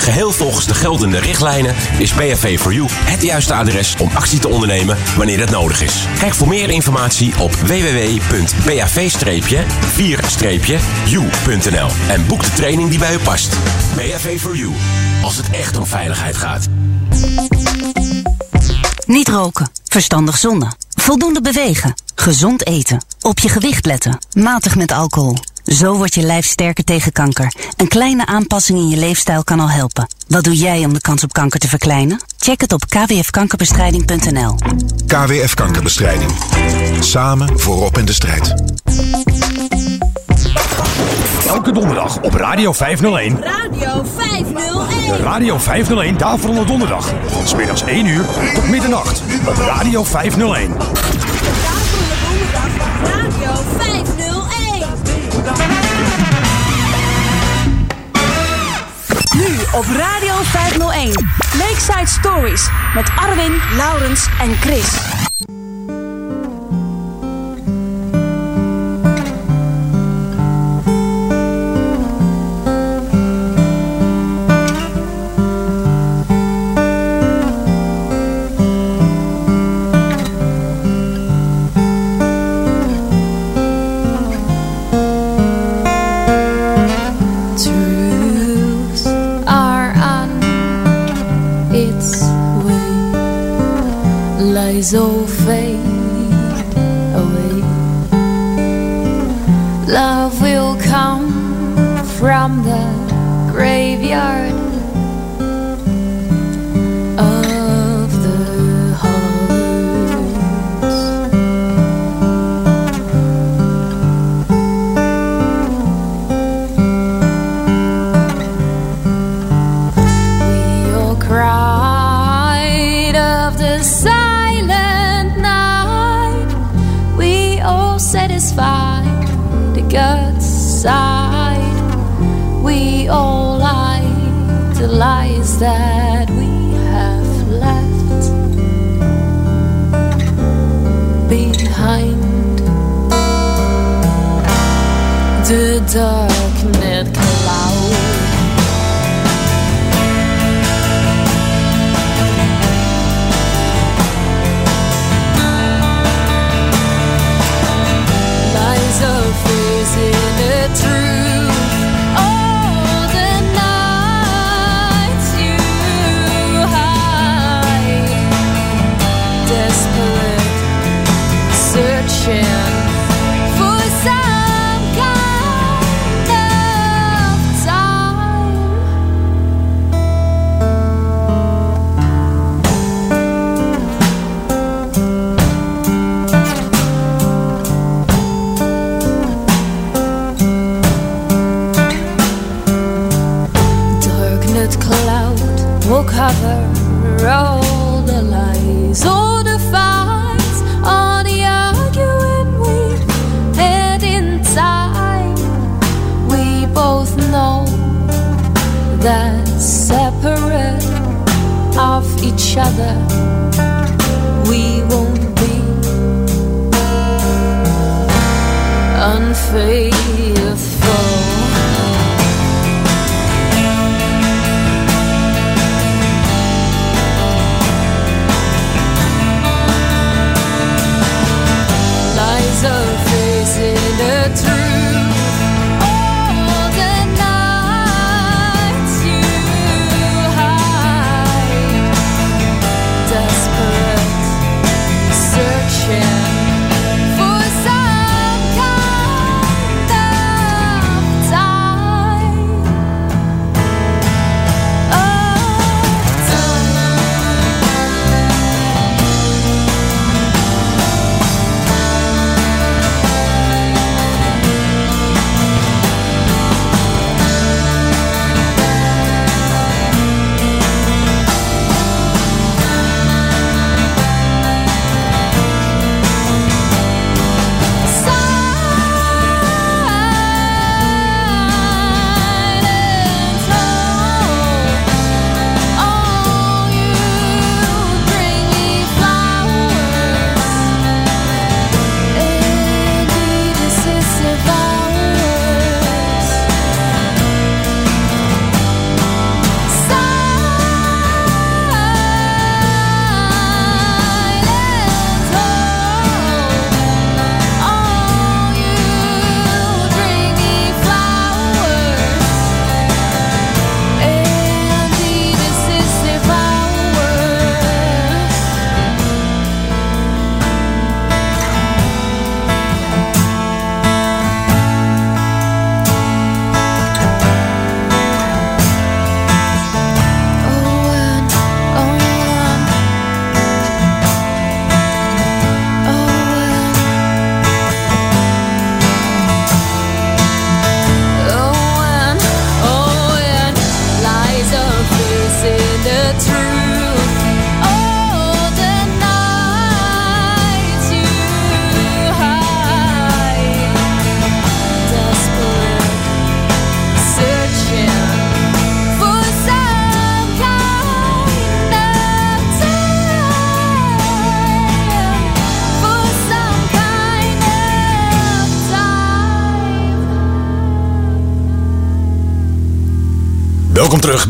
Geheel volgens de geldende richtlijnen is BHV for You het juiste adres om actie te ondernemen wanneer dat nodig is. Kijk voor meer informatie op www.bav-4-u.nl en boek de training die bij u past. BHV for You, als het echt om veiligheid gaat.
Niet roken, verstandig zonnen, voldoende bewegen, gezond eten, op je gewicht letten, matig met alcohol. Zo wordt je lijf sterker tegen kanker. Een kleine aanpassing in je leefstijl kan al helpen. Wat doe jij om de kans op kanker te verkleinen? Check het op kwfkankerbestrijding.nl.
KWF Kankerbestrijding. Samen voorop in de strijd.
Elke donderdag op Radio 501.
Radio 501.
De Radio 501 Daverende Donderdag. Van smiddags 1 uur tot middernacht. Op Radio 501.
Op Radio 501. Lakeside Stories met Arwin, Laurens en Chris.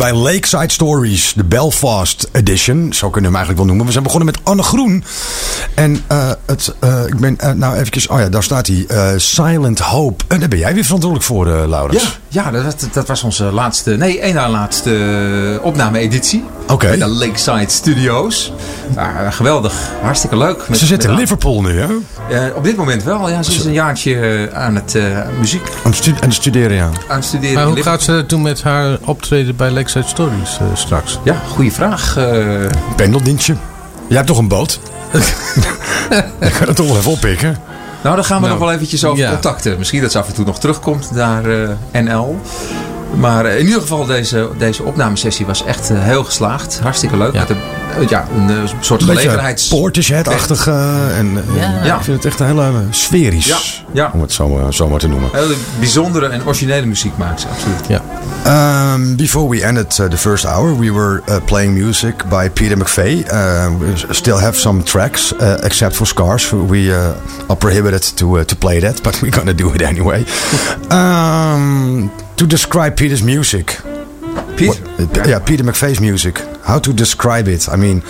Bij Lakeside Stories, de Belfast Edition. Zo kunnen we hem eigenlijk wel noemen. We zijn begonnen met Anne Groen. En eh, het, eh, ik ben, eh, nou eventjes, oh ja, daar staat hij. Silent Hope. En daar ben jij weer verantwoordelijk voor, Laurens.
Ja, ja dat, dat was onze laatste, nee, één na laatste opname-editie.
Oké.
Bij de Lakeside Studios. Ja, geweldig, hartstikke leuk. Met-
Ze zitten in Liverpool nu, hè?
Eh, op dit moment wel, ja. Ze is een jaartje eh, aan het eh, muziek
Aan het, stu- aan het studeren, ja.
aan het studeren.
Maar hoe
Liverpool.
gaat ze het doen met haar optreden bij Lakeside Stories straks?
Ja, goede vraag. eh.
Pendeldienstje. Jij hebt toch een boot? Ik ga het toch wel even oppikken.
Nou, daar gaan we
Nou,
nog wel eventjes over
ja.
contacten. Misschien dat ze af en toe nog terugkomt naar eh, NL. Maar in ieder geval, deze, deze opnamesessie was echt heel geslaagd. Hartstikke leuk. Met eh, ja, een eh, soort gelegenheids...
Portishead-achtig. eh, en, eh,
Ja.
ja. Ik vind het echt een hele eh, sferisch.
Ja, ja.
Om het zo, eh, zo maar te noemen.
Hele bijzondere en originele muziek maakt ze, absoluut.
Ja.
Um, before we ended uh, the first hour, we were uh, playing music by Peter McVeigh. Uh, we still have some tracks, uh, except for Scars. We uh, are prohibited to uh, to play that, but we're gonna do it anyway. um, to describe Peter's music.
Peter?
What- yeah, Peter McVeigh's music. How to describe it? I mean,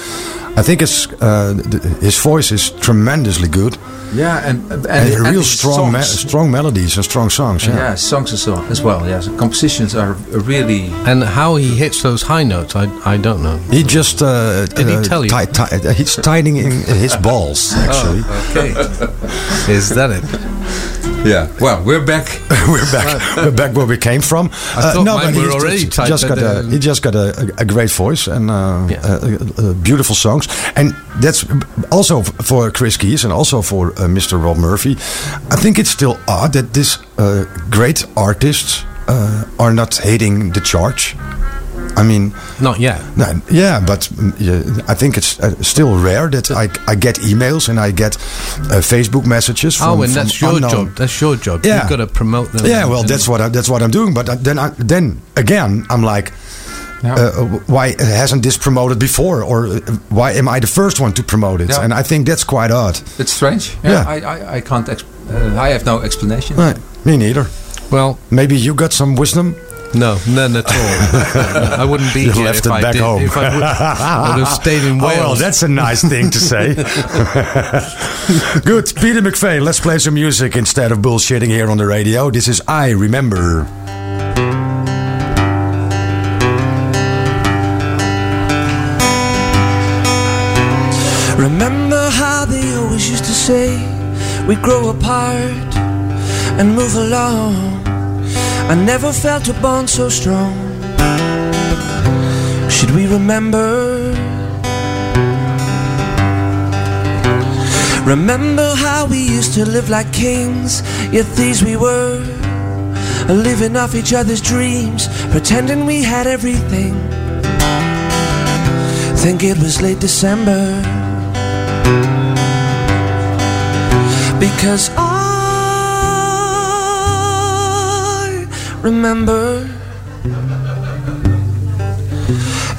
I think it's uh, th- his voice is tremendously good.
Yeah, en, en,
And,
en
real
his
strong, me- strong melodies and strong songs. Yeah.
Yeah, songs as well. As well. Yeah, so compositions are really.
And how he hits those high notes, I, I don't know.
He just uh,
Did he
uh,
tell you?
ti- ti- uh, he's tightening his balls. Actually,
Oh, okay. Is that it?
Yeah. Well, we're back.
we're back. we're back where we came from. Uh,
I thought mine
he's
were already
just, just
but,
got a, he just got a, a, great voice and uh,
Yeah.
uh, uh, uh, beautiful songs. And that's also for Chris Keys and also for uh, Mr. Robb Murphy. I think it's still odd that this uh, great artists uh, are not hating the charge. I mean,
Not yet.
no, yeah, but yeah, I think it's uh, still rare that I, I get emails and I get uh, Facebook messages from.
oh, and
from
that's your
unknown-
job. That's your job.
Yeah.
You've got to promote them.
Yeah, well, that's what I, that's what I'm doing. But then I, then again, I'm like,
Yeah.
uh, why hasn't this promoted before, or uh, why am I the first one to promote it?
Yeah.
And I think that's quite odd.
It's strange. Yeah.
Yeah.
I, I, I can't. Exp- uh, I have no explanation.
Right, me neither.
Well,
Maybe you got some wisdom.
No, none at all. I wouldn't be
You
here
left
if
it
I
back
did.
home.
If I would, I would have stayed in
oh,
Wales. Oh, Wales.
well, that's a nice thing to say. Good, Peter McVeigh. Let's play some music instead of bullshitting here on the radio. This is I Remember.
Remember how they always used to say we'd grow apart and move along. I never felt a bond so strong. Should we remember? Remember how we used to live like kings, yet thieves we were. Living off each other's dreams, pretending we had everything. Think it was late December. Because I remember.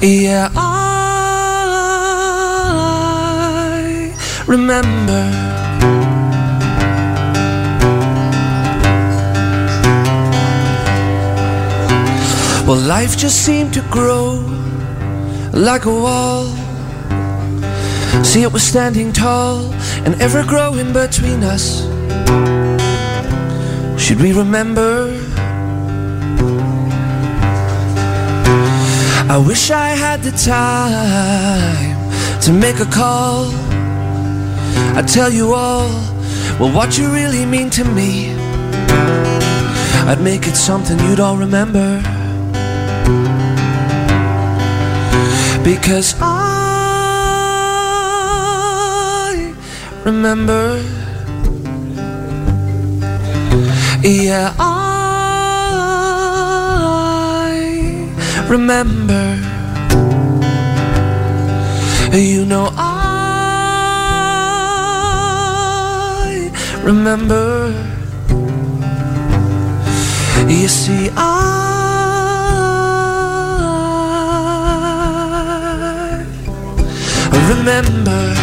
Yeah, I remember. Well, life just seemed to grow like a wall. See, it was standing tall and ever growing between us. Should we remember? I wish I had the time to make a call. I'd tell you all, well, what you really mean to me. I'd make it something you'd all remember. Because I remember. Yeah, I remember. You know, I remember. You see, I remember.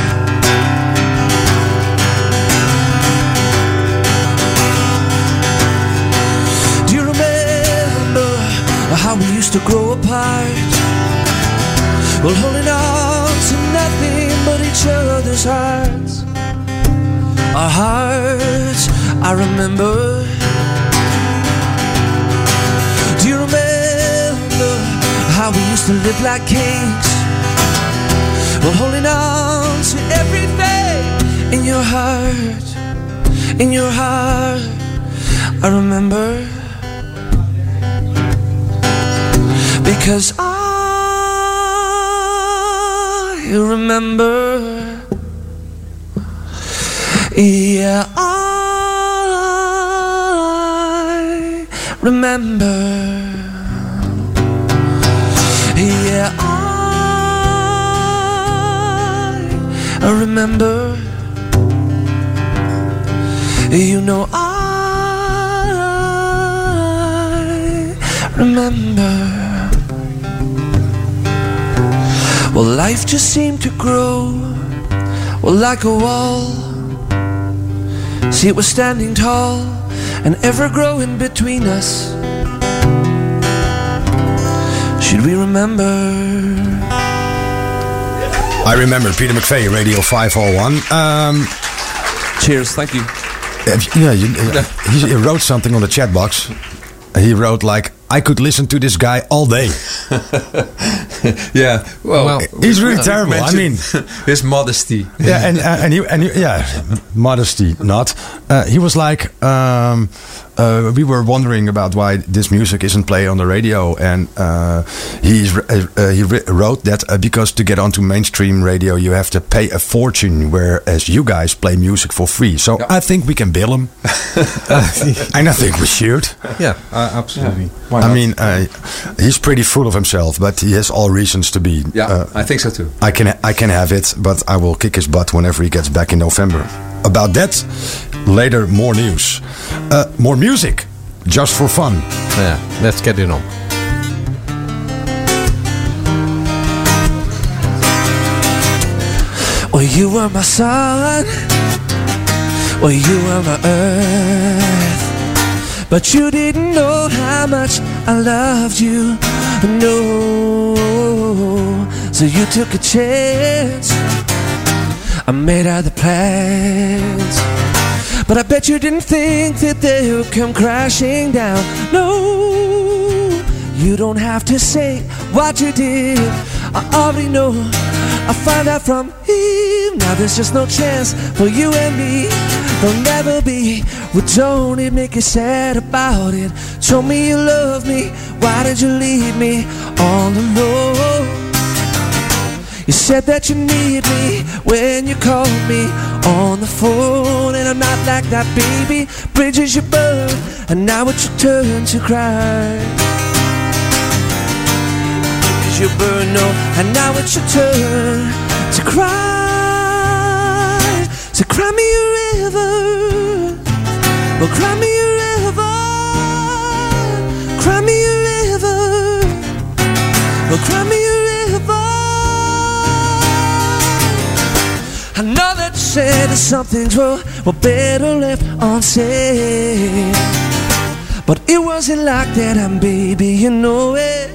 To grow apart. Well, holding on to nothing but each other's hearts. Our hearts, I remember. Do you remember how we used to live like kings? Well, holding on to everything in your heart, in your heart, I remember. Because I remember, yeah, I remember, yeah, I remember, you know, I remember. Well, life just seemed to grow, well, like a wall. See, it was standing tall and ever growing between us. Should we remember?
I remember Peter McVeigh, Radio 501. Um,
Cheers, thank you.
yeah, you, he, he wrote something on the chat box. He wrote like, I could listen to this guy all day.
yeah, well,
he's really terrible. I mean,
his modesty.
yeah, and uh, and he and he, yeah, modesty not. Uh, he was like, um, uh, we were wondering about why this music isn't played on the radio, and uh, he's uh, uh, he wrote that uh, because to get onto mainstream radio, you have to pay a fortune, whereas you guys play music for free. So I think we can bill him, and I think we should.
Yeah, uh, absolutely.
I mean, uh, he's pretty full of himself, but he has all reasons to be.
Yeah,
uh,
I think so too.
I can I can have it, but I will kick his butt whenever he gets back in November. About that, later more news, uh, more music, just for fun.
Yeah, let's get it on.
Well, you were my sun. Well, you were my earth. But you didn't know how much I loved you. No. So you took a chance. I made other plans. But I bet you didn't think that they would come crashing down. No. You don't have to say what you did. I already know. I found out from him. Now there's just no chance for you and me. There'll never be. Well, don't it make you sad about it? Told me you love me. Why did you leave me all alone? You said that you need me when you called me on the phone, and I'm not like that, baby. Bridges you burn, and now it's your turn to cry. Bridges you burn, no, and now it's your turn to cry. So cry me a river, well, cry me a river, cry me a river, well, cry know that something's wrong, well, better left unsaid. But it wasn't like that, and baby, you know it.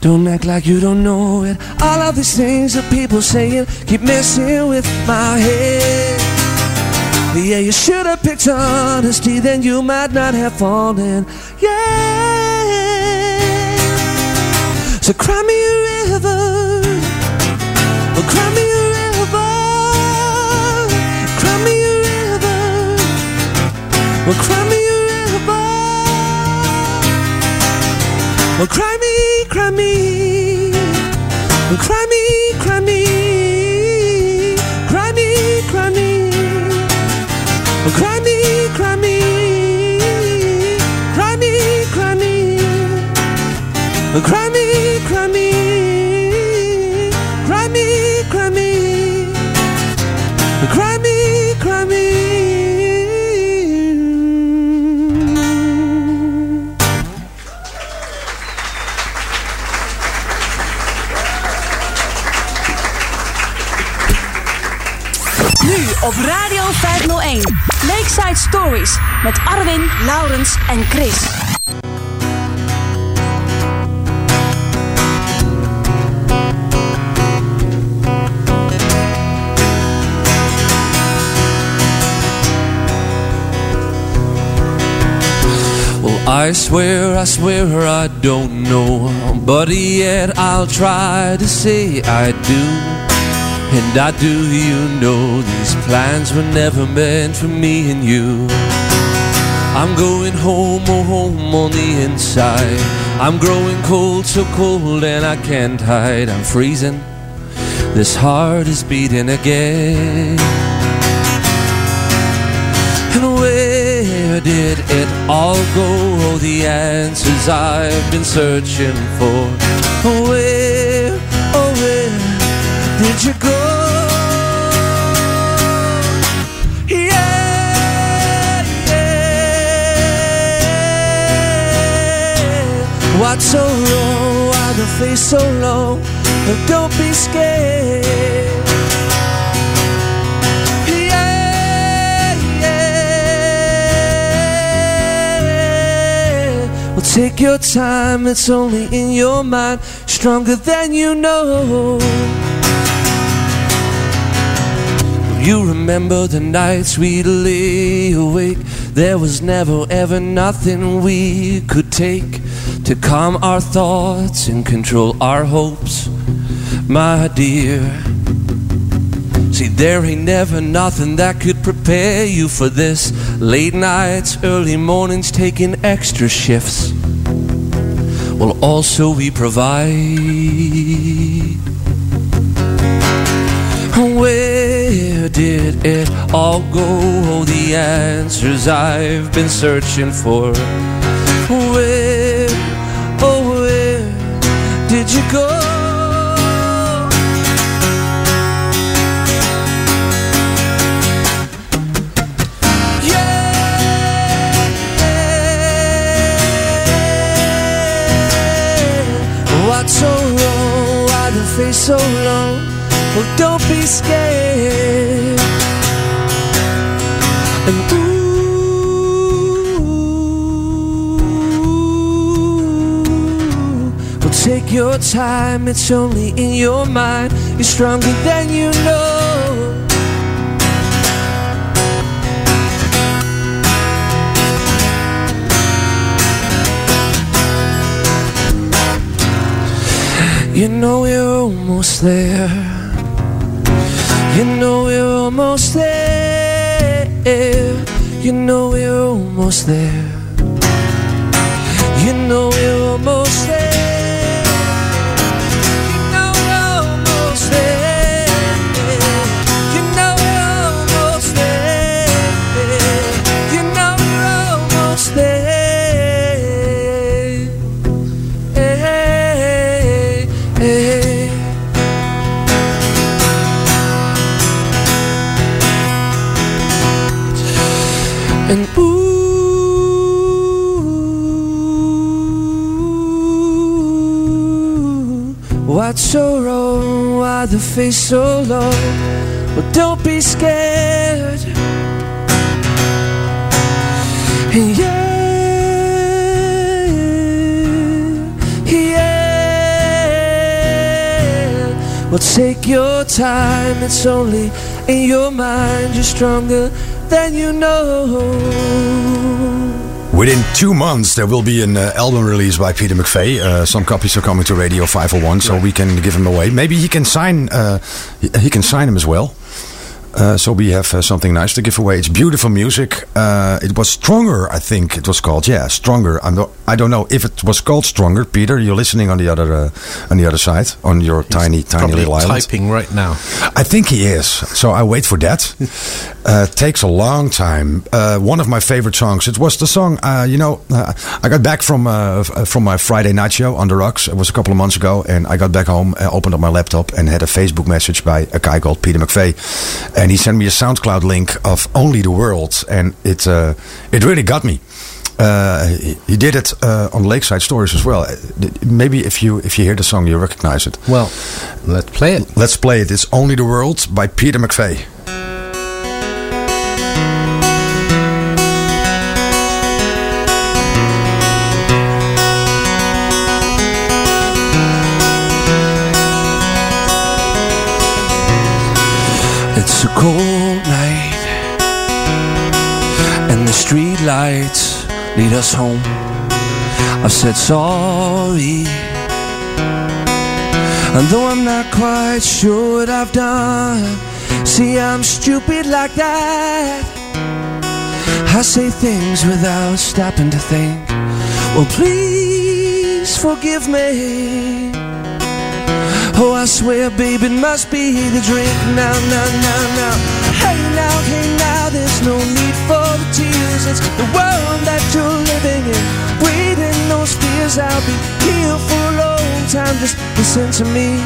Don't act like you don't know it. All of these things that people saying keep messing with my head. Yeah, you should have picked honesty, then you might not have fallen. Yeah. So cry me a river. Well, cry me Well, cry me a river. Well, cry me, cry me. Well, cry me, cry me. Cry me, cry me. Well, cry me, cry me. Cry me, cry me. Well, cry me, cry me. Cry me, cry me. Cry me,
Stories met Arwin, Laurens en Chris.
I swear, I swear I don't know, but yet I'll try to say I do. And I do, you know, these plans were never meant for me and you. I'm going home, oh home on the inside. I'm growing cold, so cold, and I can't hide. I'm freezing. This heart is beating again. And where did it all go? Oh, the answers I've been searching for. Oh, where, did you go? Yeah, yeah. What's so wrong? Why the face so long? Oh, don't be scared. Yeah, yeah. Well, take your time, it's only in your mind, stronger than you know. You remember the nights we lay awake. There was never ever nothing we could take to calm our thoughts and control our hopes, my dear. See, there ain't never nothing that could prepare you for this. Late nights, early mornings, taking extra shifts. Well, also we provide. Did it all go? Oh, the answers I've been searching for. Where, oh, where did you go? What's so wrong? Why the face so long? Well, don't be scared. Ooh, take your time. It's only in your mind. You're stronger than you know. You know we're almost there. You know we're almost there. You know we're almost there. You know we're ooh, what's so wrong? Why the face so low? Well, don't be scared. And yeah, yeah. Well, take your time. It's only in your mind. You're stronger than you know.
Within two months, there will be an uh, album release by Peter McVeigh. Uh, some copies are coming to Radio 501, so we can give him away. Maybe he can sign. Uh, he, he can sign him as well. Uh, so we have uh, something nice to give away. It's beautiful music. Uh, it was stronger, I think it was called. Yeah, stronger. I'm not, I don't know if it was called stronger. Peter, you're listening on the other uh, on the other side on your tiny tiny
Probably
little island.
typing right now.
I think he is. So I wait for that. uh, takes a long time. Uh, one of my favorite songs. It was the song. Uh, you know, uh, I got back from uh, uh, from my Friday night show on the rocks. It was a couple of months ago, and I got back home, opened up my laptop, and had a Facebook message by a guy called Peter McVeigh, and he sent me a SoundCloud link of "Only the World," and it uh, it really got me. Uh, he, he did it uh, on Lakeside Stories as well. Maybe if you if you hear the song, you recognize it.
Well, let's play it.
Let's play it. It's Only the World by Peter McVeigh.
Cold night, and the street lights lead us home. I've said sorry. And though I'm not quite sure what I've done, see, I'm stupid like that. I say things without stopping to think. Well, please forgive me. Oh, I swear, babe, it must be the drink. Now, now, now, now. Hey, now, hey, now, there's no need for the tears. It's the world that you're living in. Breathing those fears, I'll be here for a long time. Just listen to me.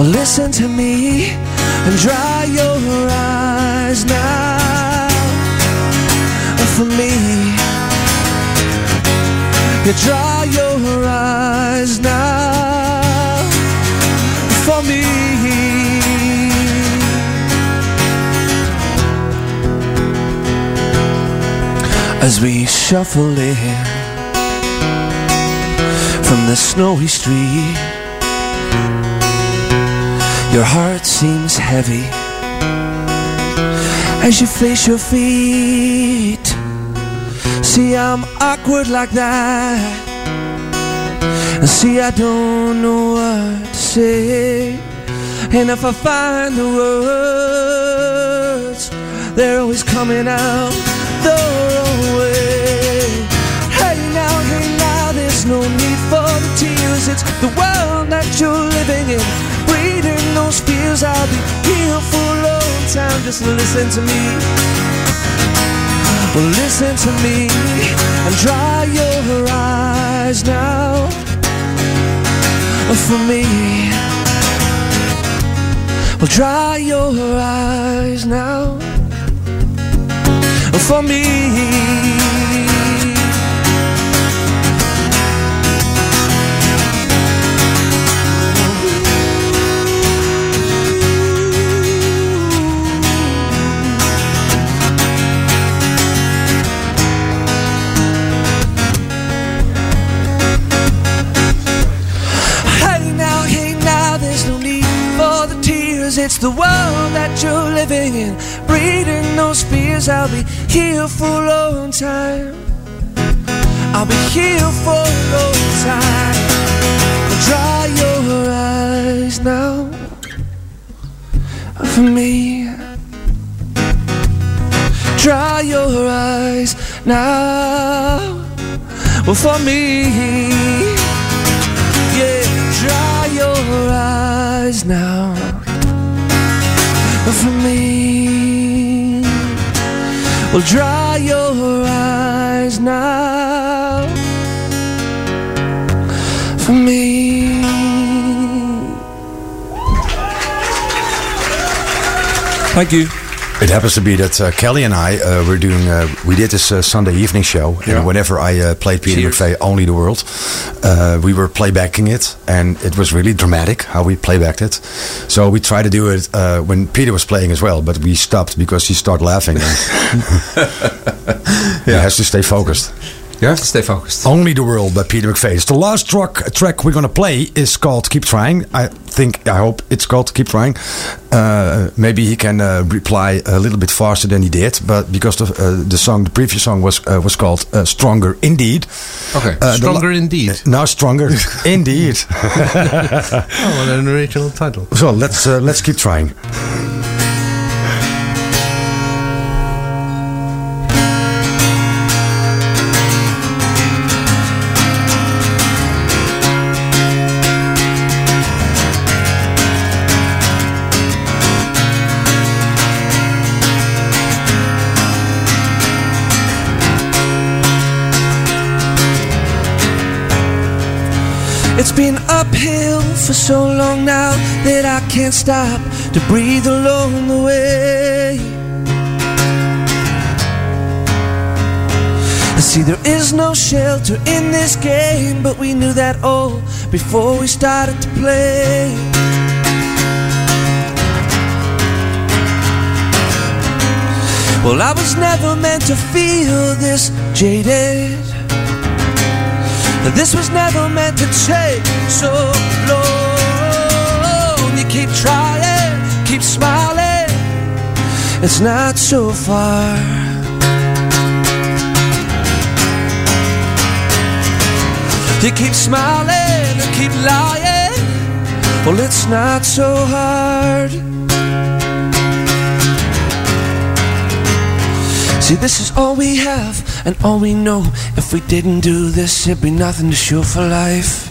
Well, listen to me and dry your eyes now. For me, you dry your eyes now me. As we shuffle in from the snowy street, your heart seems heavy as you face your feet. See, I'm awkward like that. And see, I don't know what say. And if I find the words, they're always coming out the wrong way. Hey now, hey now, there's no need for the tears. It's the world that you're living in. Breathing those fears, I'll be here for a long time. Just listen to me. Well, listen to me and dry your eyes now for me. Well, dry your eyes now for me. I'll be here for a long time. I'll be here for a long time. Dry your eyes now uh, for me. Dry your eyes now for me. Yeah, dry your eyes now uh, for me. Well, dry your eyes now for me.
Thank you.
It happens to be that uh, Kelly and I uh, were doing. Uh, we did this uh, Sunday evening show,
Yeah.
and whenever I uh, played Peter
Cheers.
McVeigh, "Only the World," uh, we were playbacking it, and it was really dramatic how we playbacked it. So we tried to do it uh, when Peter was playing as well, but we stopped because he started laughing. He has to stay focused.
You have to stay focused.
Only the World by Peter McVeigh. The last track, track we're going to play is called Keep Trying. I think, I hope it's called Keep Trying. Uh, maybe he can uh, reply a little bit faster than he did, but because the, uh, the song, the previous song was uh, was called uh, Stronger Indeed.
Okay.
Uh,
Stronger
la-
Indeed.
Now Stronger Indeed.
Oh, what an original title.
so let's, uh, let's keep trying.
It's been uphill for so long now that I can't stop to breathe along the way. I see there is no shelter in this game, but we knew that all before we started to play. Well, I was never meant to feel this jaded. This was never meant to take so long. You keep trying, keep smiling. It's not so far. You keep smiling and keep lying. Well, it's not so hard. See, this is all we have and all we know. If we didn't do this, it'd be nothing to show for life.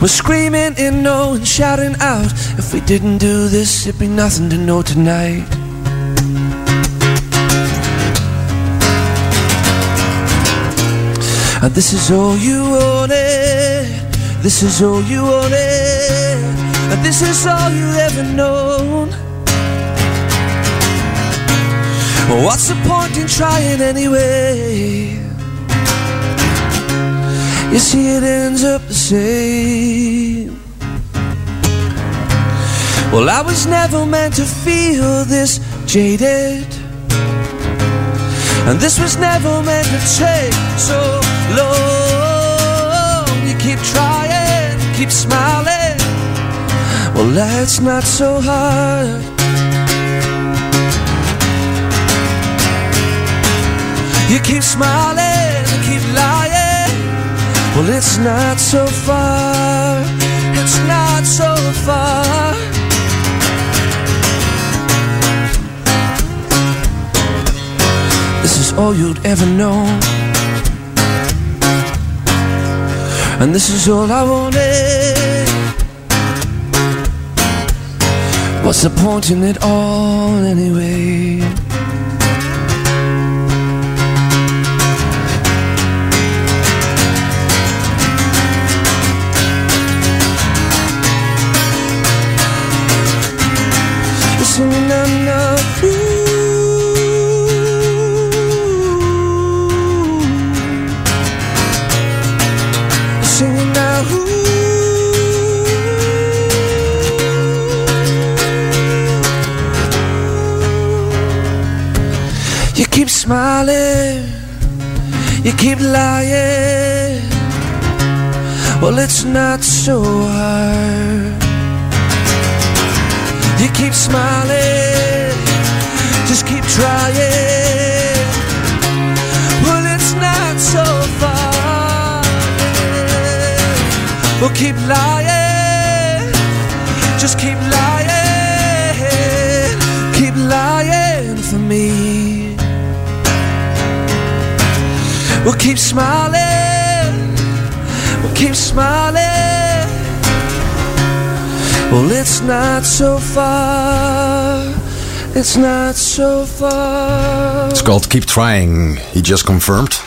We're screaming in no and shouting out. If we didn't do this, it'd be nothing to know tonight. And this is all you wanted. This is all you wanted. And this is all you've ever known. What's the point in trying anyway? You see, it ends up the same. Well, I was never meant to feel this jaded. And this was never meant to take so long. You keep trying, keep smiling. Well, that's not so hard. You keep smiling, you keep lying. Well, it's not so far. It's not so far. This is all you'd ever know. And this is all I wanted. What's the point in it all anyway? Ooh. Singing now, ooh. You keep smiling, you keep lying. Well, it's not so hard. Keep smiling, just keep trying. Well, it's not so far. Well, keep lying, just keep lying, keep lying for me. We'll keep smiling, we'll keep smiling. Well, it's not so far. It's not so far.
It's called Keep Trying. He just confirmed.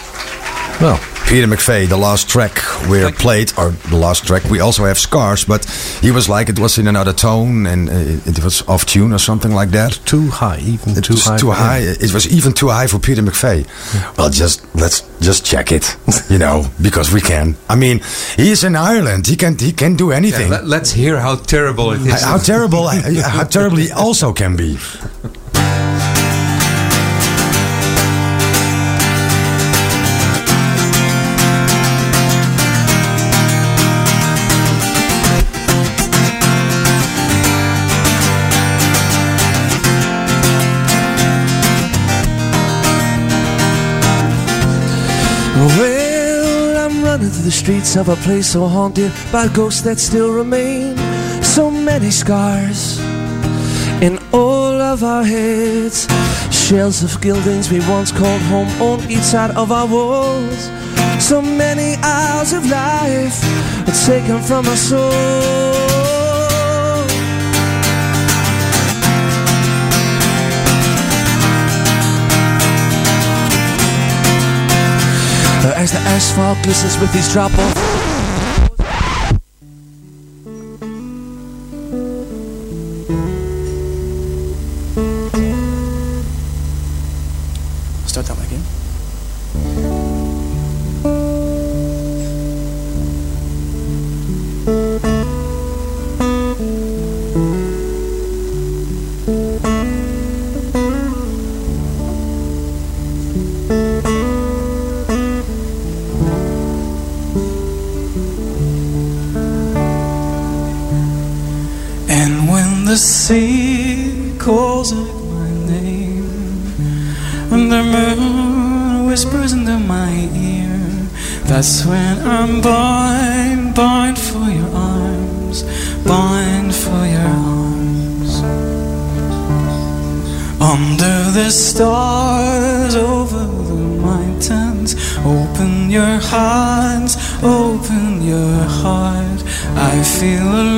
Well, Peter McVeigh, the last track we played, or the last track, we also have Scars, but he was like it was in another tone and uh, it was off tune or something like that.
Too high, even
it
too high
Too high. It was even too high for Peter McVeigh. Well, just let's just check it, you know, because we can. I mean, he is in Ireland. He can he can do anything.
Yeah, let, us hear how terrible it is.
how terrible, how terrible he also can be.
The streets of a place so haunted by ghosts that still remain. So many scars in all of our heads. Shells of buildings we once called home on each side of our walls. So many hours of life are taken from our As the asphalt glistens with these drop off
the sea calls out my name, and the moon whispers into my ear. That's when I'm born, born for your arms, born for your arms. Under the stars, over the mountains, open your hands, open your heart. I feel alone,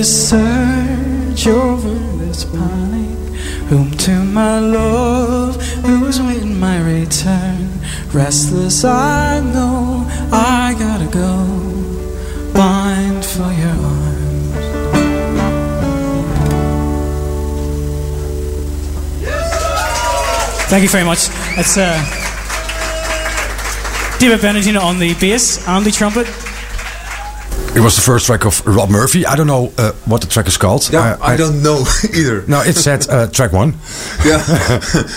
This surge, over this panic, whom to my love, who's waiting my return. Restless, I know I gotta go, bind for your arms.
Thank you very much. It's uh, David Benedino on the bass and the trumpet.
It was the first track of Robb Murphy. I don't know uh, what the track is called.
Yeah, I don't know either.
No, it said uh, track one.
Yeah,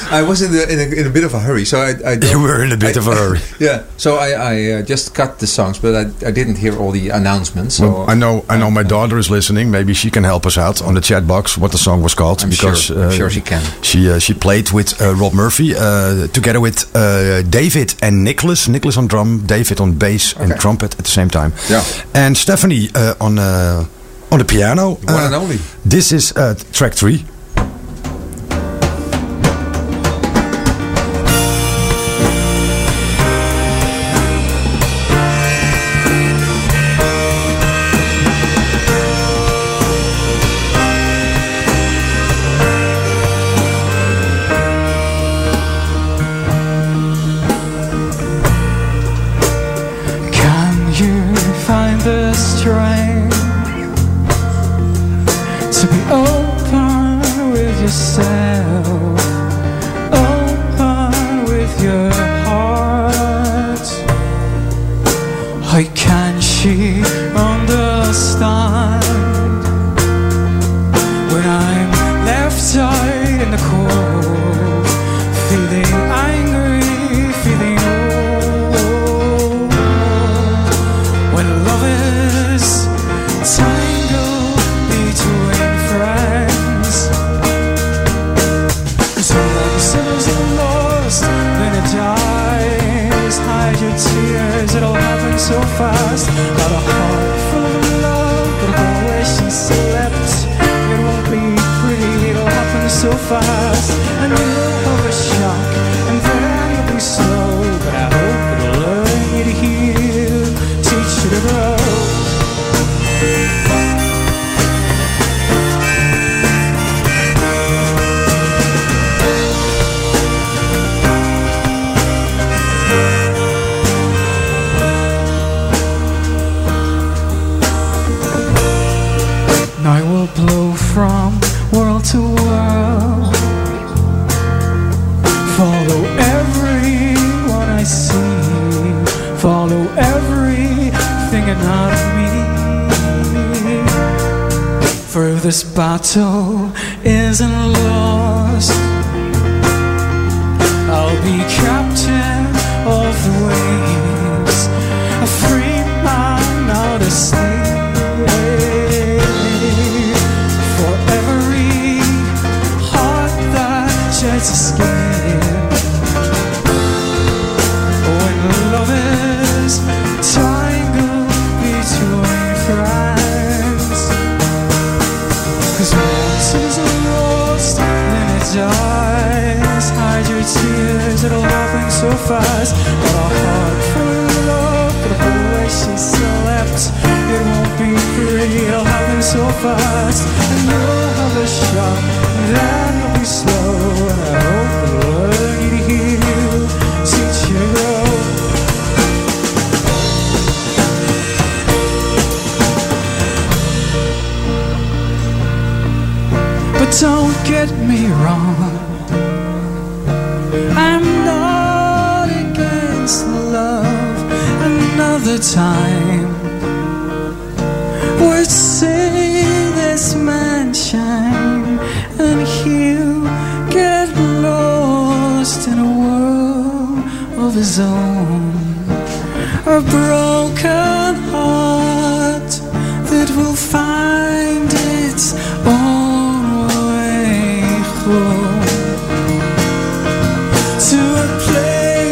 I was in, the, in, a, in a bit of a hurry, so I. I
You were in a bit
I-
of a hurry.
yeah, so I, I uh, just cut the songs, but I, I didn't hear all the announcements. So
Well, I know, I know. My daughter is listening. Maybe she can help us out on the chat box. What the song was called?
I'm
because
sure- I'm
uh,
sure she can.
She uh, she played with uh, Robb Murphy uh, together with uh, David and Nicholas. Nicholas on drum, David on bass and trumpet at the same time.
Yeah.
And Stephany uh, on uh, on the piano.
One
Uh,
and only.
This is uh, track three.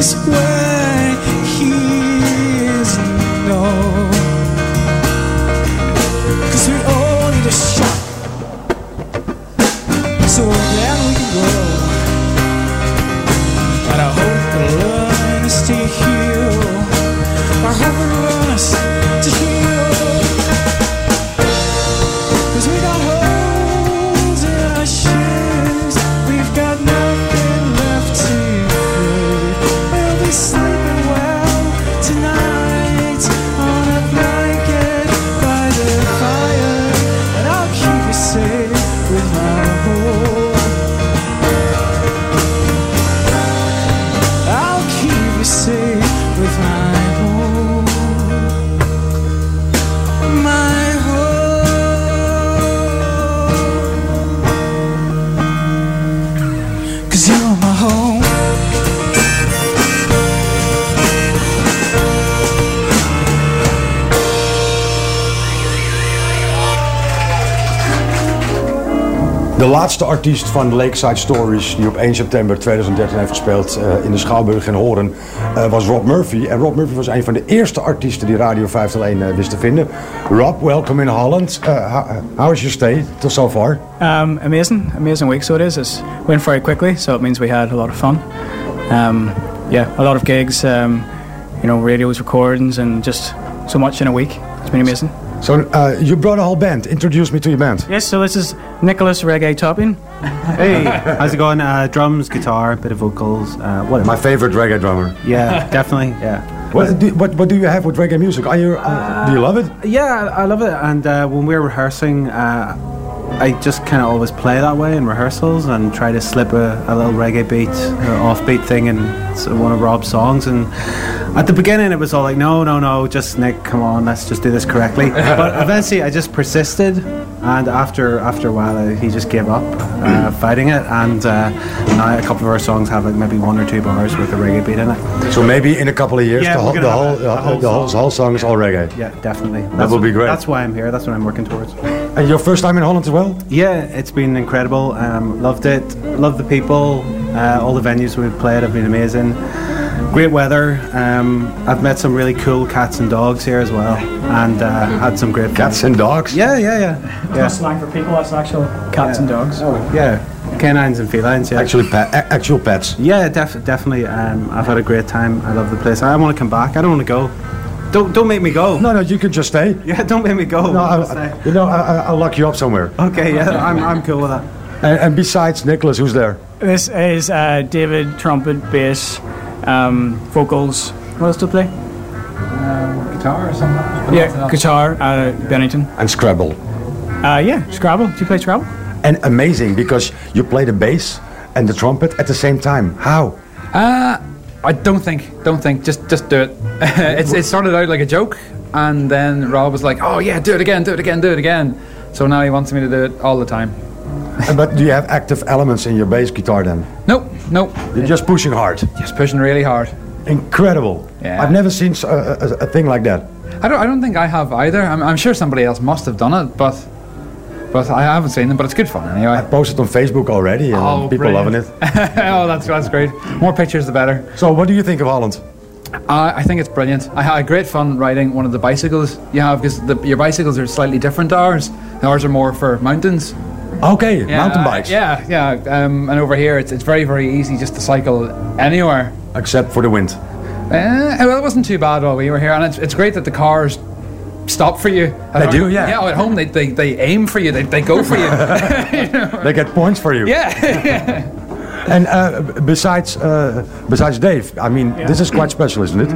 Place where
De artiest van Lakeside Stories die op 1 september 2013 heeft gespeeld eh, in de Schouwburg in Horen eh, was Rob Murphy. En Rob Murphy was een van de eerste artiesten die Radio 501 eh, wist te vinden. Rob, welcome in Holland. How, how is your stay till so far?
Um, amazing, amazing week. So it is. It's went very quickly, so it means we had a lot of fun. Um, yeah, a lot of gigs, um, you know, radios, recordings, and just so much in a week. It's been amazing.
So uh, you brought a whole band. Introduce me to your band.
Yes, so this is Nicholas Reggae Topping.
Hey, how's it going? Uh, drums, guitar, a bit of vocals. Uh, what?
My favorite reggae drummer.
Yeah, definitely. Yeah.
What do, what, what do you have with reggae music? Are you, uh, do you love it?
Yeah, I love it. And uh, when we're rehearsing, uh, I just kind of always play that way in rehearsals and try to slip a, a little reggae beat, uh, offbeat thing in one of Rob's songs. And at the beginning, it was all like, no, no, no, just Nick, come on, let's just do this correctly. but eventually, I just persisted. And after after a while, uh, he just gave up uh, fighting it. And uh, now a couple of our songs have like maybe one or two bars with a reggae beat in it.
So maybe in a couple of years,
Yeah,
the, whole, the, whole,
have a- a
uh,
whole
the whole,
song.
song is all reggae.
Yeah, definitely.
That would be great.
That's why I'm here. That's what I'm working towards.
And your first time in Holland as well?
Yeah, it's been incredible. Um, loved it. Loved the people. Uh, all the venues we've played have been amazing. Great weather. Um, I've met some really cool cats and dogs here as well, and uh, had some great
cats and dogs.
Yeah, yeah, yeah.
It's
yeah.
not slang for people, that's actual cats and dogs.
Oh, yeah. Canines and felines, yeah.
Actually, pet, actual pets.
Yeah, def- definitely. Um, I've had a great time. I love the place. I want to come back. I don't want to go. Don't don't make me go.
No, no, you can just stay.
Yeah, don't make me go.
No,
I'll stay.
You know, I, I- I'll lock you up somewhere.
Okay, yeah, I'm, I'm cool with that.
And, and besides Nicholas, who's there?
This is uh, David, trumpet, bass, um, vocals. What else to you play?
guitar or something?
Yeah, guitar, uh, Bennington.
And Scrabble.
Uh, yeah, Scrabble. Do you play Scrabble?
And amazing because you play the bass and the trumpet at the same time. How?
Uh, I don't think, don't think, just just do it. it's, it started out like a joke, and then Rob was like, "Oh yeah, do it again, do it again, do it again." So now he wants me to do it all the time.
But do you have active elements in your bass guitar then?
Nope, nope.
You're just pushing hard.
Just pushing really hard.
Incredible.
Yeah.
I've never seen a thing like that.
I don't, I don't think I have either. I'm, I'm sure somebody else must have done it, but but I haven't seen them. But it's good fun anyway.
I posted on Facebook already and
Oh,
people loving it.
oh, that's that's great. More pictures, the better.
So, what do you think of Holland?
Uh, I think it's brilliant. I had great fun riding one of the bicycles you have because your bicycles are slightly different to ours. Ours are more for mountains.
Okay,
Yeah,
mountain
uh,
bikes.
yeah, yeah. Um, and over here, it's, it's very, very easy just to cycle anywhere.
Except for the wind.
Uh, well, it wasn't too bad while we were here, and it's, it's great that the cars stop for you.
They do, yeah.
Yeah, at home they, they, they aim for you, they, they go for you.
They get points for you.
yeah.
And uh, besides uh, besides Dave, I mean, this is quite special, isn't it?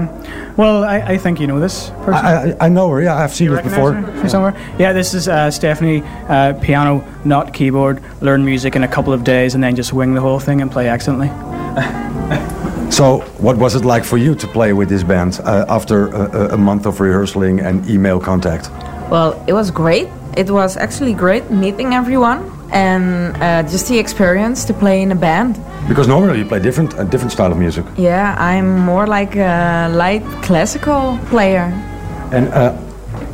Well, I, I think you know this person.
I, I, I know her. Yeah, I've seen her before.
Her somewhere? Yeah, this is uh, Stephany, uh, piano, not keyboard. Learn music in a couple of days and then just wing the whole thing and play excellently.
So, what was it like for you to play with this band uh, after a, a- a month of rehearsing and email contact?
Well, it was great. It was actually great meeting everyone and uh, just the experience to play in a band.
Because normally you play different a different style of music.
Yeah, I'm more like a light classical player.
And uh,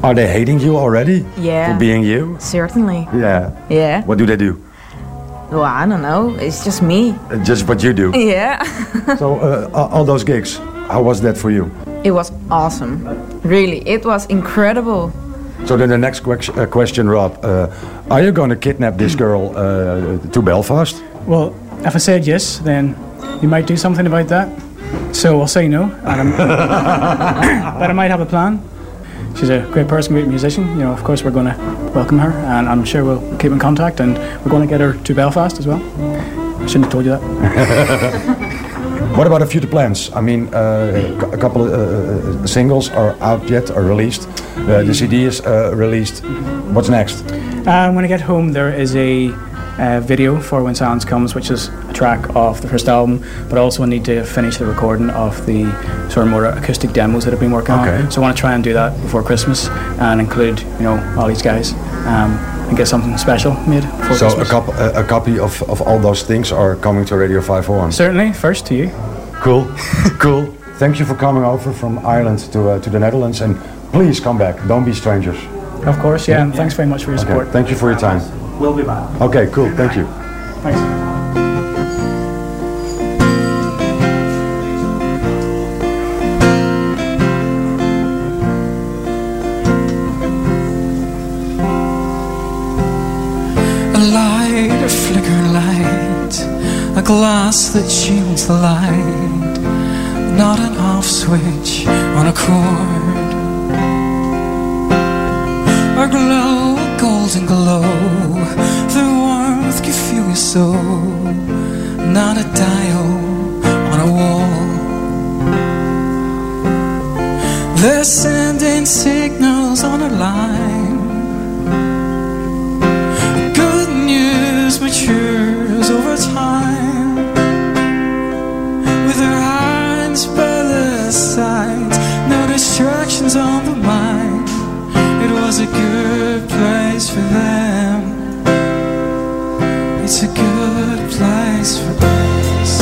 are they hating you already
Yeah.
for being you?
Certainly.
Yeah.
Yeah.
What do they do?
Well, I don't know. It's just me.
Uh, Just what you do.
Yeah.
so, uh, all those gigs, how was that for you?
it was awesome. Really, it was incredible.
So then the next quex- uh, question, Rob, uh, are you going to kidnap this girl uh, to Belfast?
Well, if I said yes, then you might do something about that. So I'll say no. And I'm, but I might have a plan. She's a great person, great musician. You know, of course, we're going to welcome her, and I'm sure we'll keep in contact, and we're going to get her to Belfast as well. I shouldn't have told you that.
What about a future plans? I mean, uh, a couple of uh, uh, singles are out yet, are released. Uh, the CD is uh, released. What's next?
Uh, when I get home, there is a uh, video for When Silence Comes, which is a track off the first album, but also I need to finish the recording of the sort of more acoustic demos that I've been working
Okay.
on. So I want to try and do that before Christmas and include, you know, all these guys um, and get something special made for
so a, cop- a, a copy of, of all those things are coming to Radio 501.
Certainly, first to you.
Cool, cool. Thank you for coming over from Ireland to uh, to the Netherlands, and please come back. Don't be strangers.
Of course, yeah, and thanks very much for your
Okay,
support.
Thank you for your time.
We'll be back.
Okay, cool. Thank you.
Thanks.
That shields the light, not an off switch on a cord. A glow, a golden glow, the warmth can feel your soul, not a dial on a wall. They're sending signals on a line. Was a good place for them. It's a good place for us.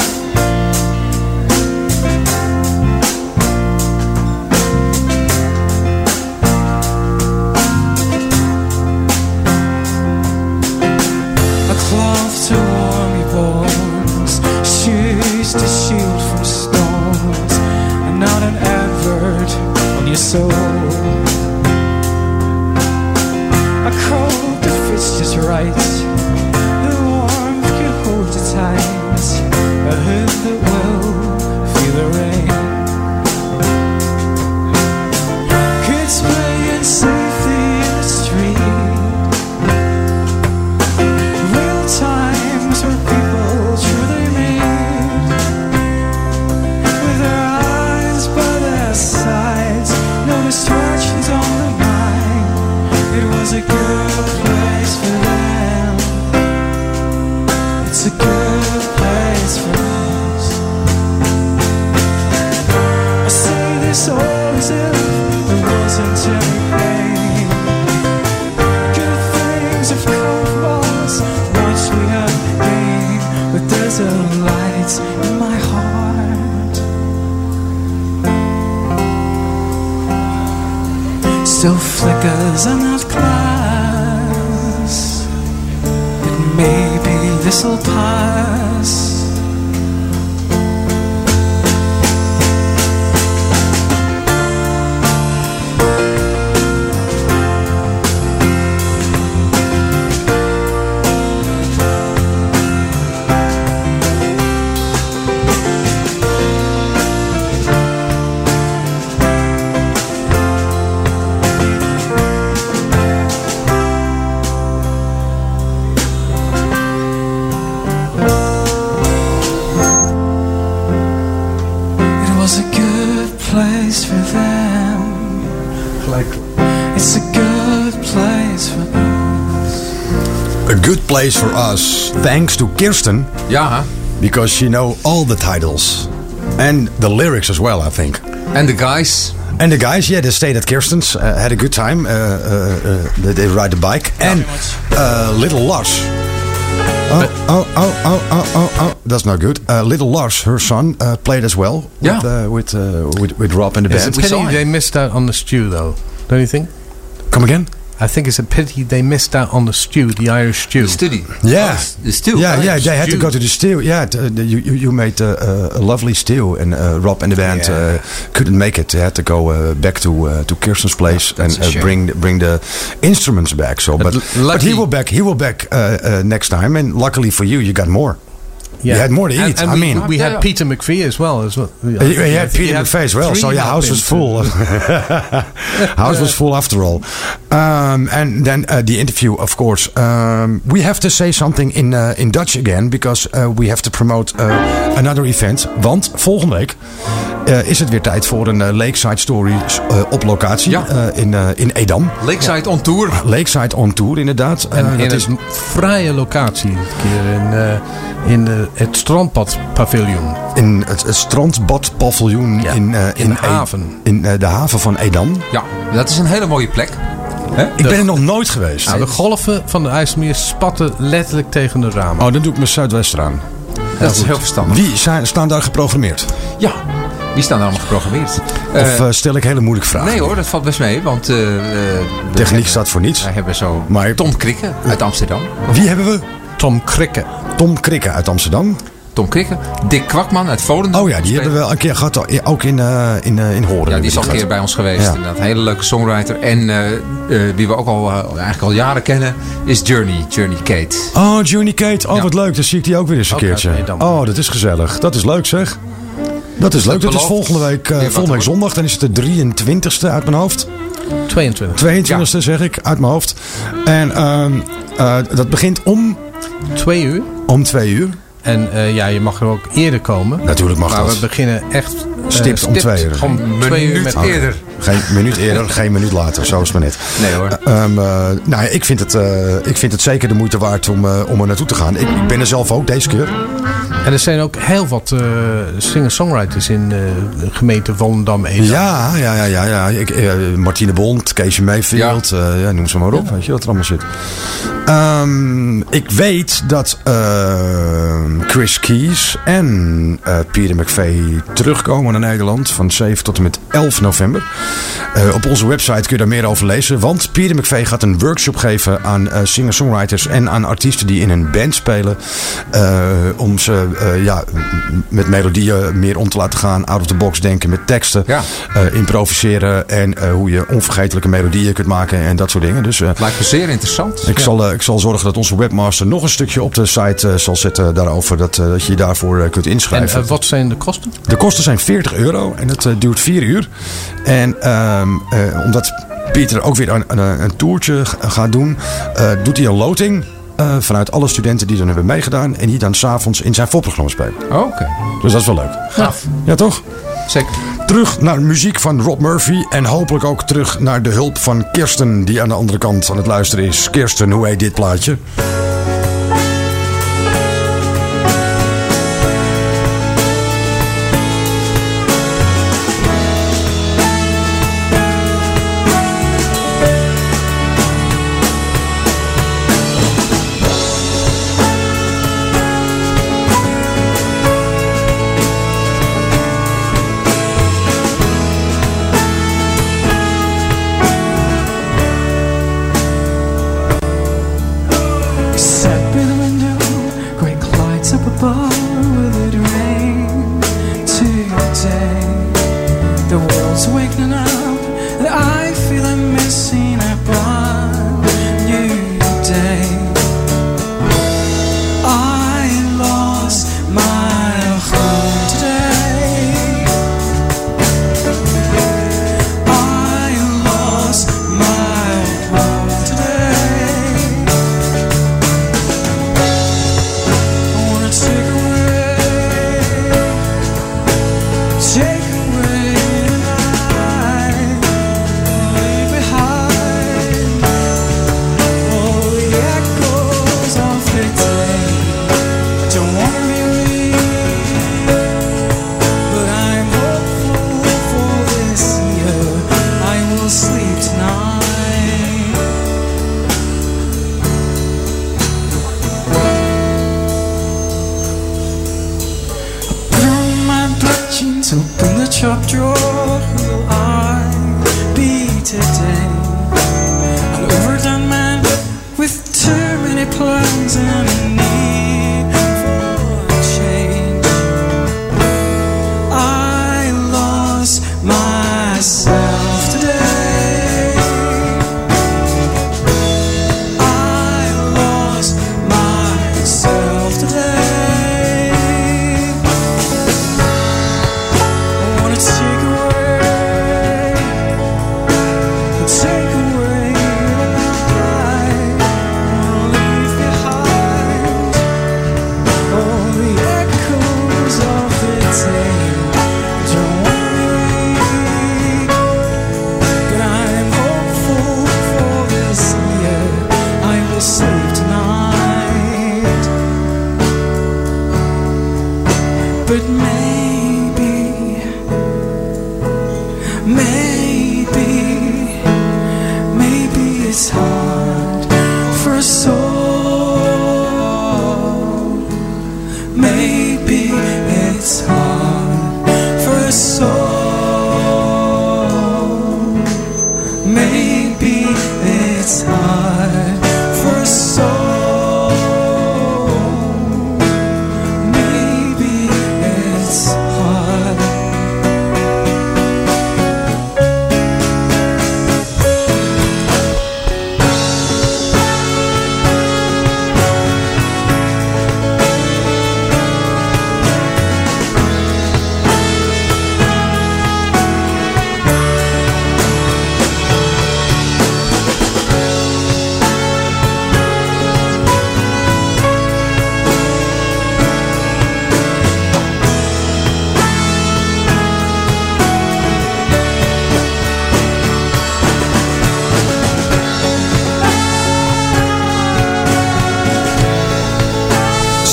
A cloth to warm your bones, shoes to shield from storms, and not an advert on your soul. That fits just right, place for
us. Thanks to Kirsten.
Ja.
Because she know all the titles. And the lyrics as well, I think.
And the guys.
And the guys, yeah, they stayed at Kirsten's, uh, had a good time. Uh, uh, uh, they, they ride the bike. and uh, Little Lars. Oh, oh, oh, oh, oh, oh, oh, that's not good. Uh, Little Lars, her son, uh, played as well with,
Yeah.
uh, with, uh, with, with Rob and the
It's a
band.
pity they missed out on the stew, though. Don't you think?
Come again?
I think it's a pity they missed out on the stew, the Irish stew.
Study.
Yeah,
the stew.
Yeah,
Oh,
yeah, they had to go to the stew. Yeah, uh, you you, made uh, a lovely stew, and uh, Rob and the band uh, couldn't make it. They had to go uh, back to uh, to Kirsten's place and uh, bring the, bring the instruments back. So, but
l-
but he will back. He will back uh, uh, next time, and luckily for you, you got more. You had more to
And-
eat.
and
I
we,
mean,
we had Peter McPhee as well. As well.
You, you had Peter McFay as well, so your house was full. house was full after all. Um, and then uh, the interview, of course. Um, we have to say something in, uh, in Dutch again, because uh, we have to promote uh, another event. Want volgende week uh, is het weer tijd voor een uh, Lakeside Stories uh, op locatie in, in Edam.
Lakeside on Tour.
Lakeside on Tour, inderdaad.
En in
dat is
een fraaie locatie. Dit keer in, eh, in eh, het strandpadpaviljoen.
in het, het strandbadpaviljoen in, uh, in,
de haven.
in de haven van Edam.
Ja, dat is een hele mooie plek.
Ik ben er nog nooit geweest.
Nou, de golven van de IJsselmeer spatten letterlijk tegen de ramen.
Oh, dan doe ik mijn Zuidwester aan.
Dat is heel verstandig.
Wie zijn, staan daar geprogrammeerd?
Ja, wie staan er allemaal geprogrammeerd?
Of
Eh,
eh, stel ik hele moeilijke vragen?
nee hoor, dat valt best mee. Want eh,
Techniek
hebben-
staat voor niets.
Wij hebben zo
Maar
Tom Krikke uit Amsterdam.
wie hebben we?
Tom Krikke.
Tom Krikke uit Amsterdam.
Tom Krikke. Dick Kwakman uit Volendam.
Oh ja, die hebben we al een keer gehad. Ook in, eh in, in Horen.
Ja, die is al een keer bij ons geweest.
Ja.
Inderdaad, een hele leuke songwriter. En wie we ook al, eigenlijk al jaren kennen, is Journey. Journey Kate.
Oh, Juni Kate. Oh, wat leuk. Dan zie ik die ook weer eens een
Ook
keertje. Oh, dat is gezellig. Dat is leuk zeg. Dat is leuk. Dat is volgende week, eh, volgende week zondag. Dan is het de 23ste uit mijn hoofd.
22.
22ste zeg ik, uit mijn hoofd. En ehm, eh, dat begint om...
Twee uur.
Om twee uur.
En eh, ja, je mag er ook eerder komen.
Natuurlijk mag
maar
dat.
we beginnen echt
Stipt om twee uur.
Om twee uur met
Oké. Geen minuut eerder, geen minuut later. Zo is het maar net.
Nee hoor.
Ehm, eh, nou, ja, ik vind, het, eh, ik vind het zeker de moeite waard om, eh, om er naartoe te gaan. Ik, ik ben er zelf ook deze keer.
En er zijn ook heel wat eh, singer-songwriters in eh, de gemeente Volendam.
Ja, ja, ja, ja. ja. Ik, eh, Martine Bond, Keesje Mayfield, ja. ja, noem ze maar op. Weet je wat er allemaal zit. Ehm, ik weet dat ehm, Chris Keys en eh Peter McVeigh terugkomen naar Nederland van 7 tot en met 11 november. Eh, op onze website kun je daar meer over lezen. Want Peter McVeigh gaat een workshop geven aan eh, singer-songwriters en aan artiesten die in een band spelen. eh, om ze eh, ja, met melodieën meer om te laten gaan. Out of the box denken met teksten.
Ja.
eh, improviseren en eh, hoe je onvergetelijke melodieën kunt maken en dat soort dingen. Dus eh,
Lijkt me zeer interessant.
ik, zal, eh, ik zal zorgen dat onze webmaster nog een stukje op de site zal zetten daarover. Dat, eh, dat je je daarvoor kunt
En
inschrijven.
eh, wat zijn de kosten?
De kosten zijn 40 euro en het eh, duurt 4 uur. En ehm, eh, omdat Pieter ook weer een, een, een toertje gaat doen, eh, doet hij een loting. vanuit alle studenten die dan hebben meegedaan. En die dan s'avonds in zijn voorprogramma spelen.
Oké.
Dus dat is wel leuk.
Gaaf.
Ja, toch?
Zeker.
Terug naar muziek van Rob Murphy. En hopelijk ook terug naar de hulp van Kirsten, die aan de andere kant aan het luisteren is. Kirsten, hoe heet dit plaatje?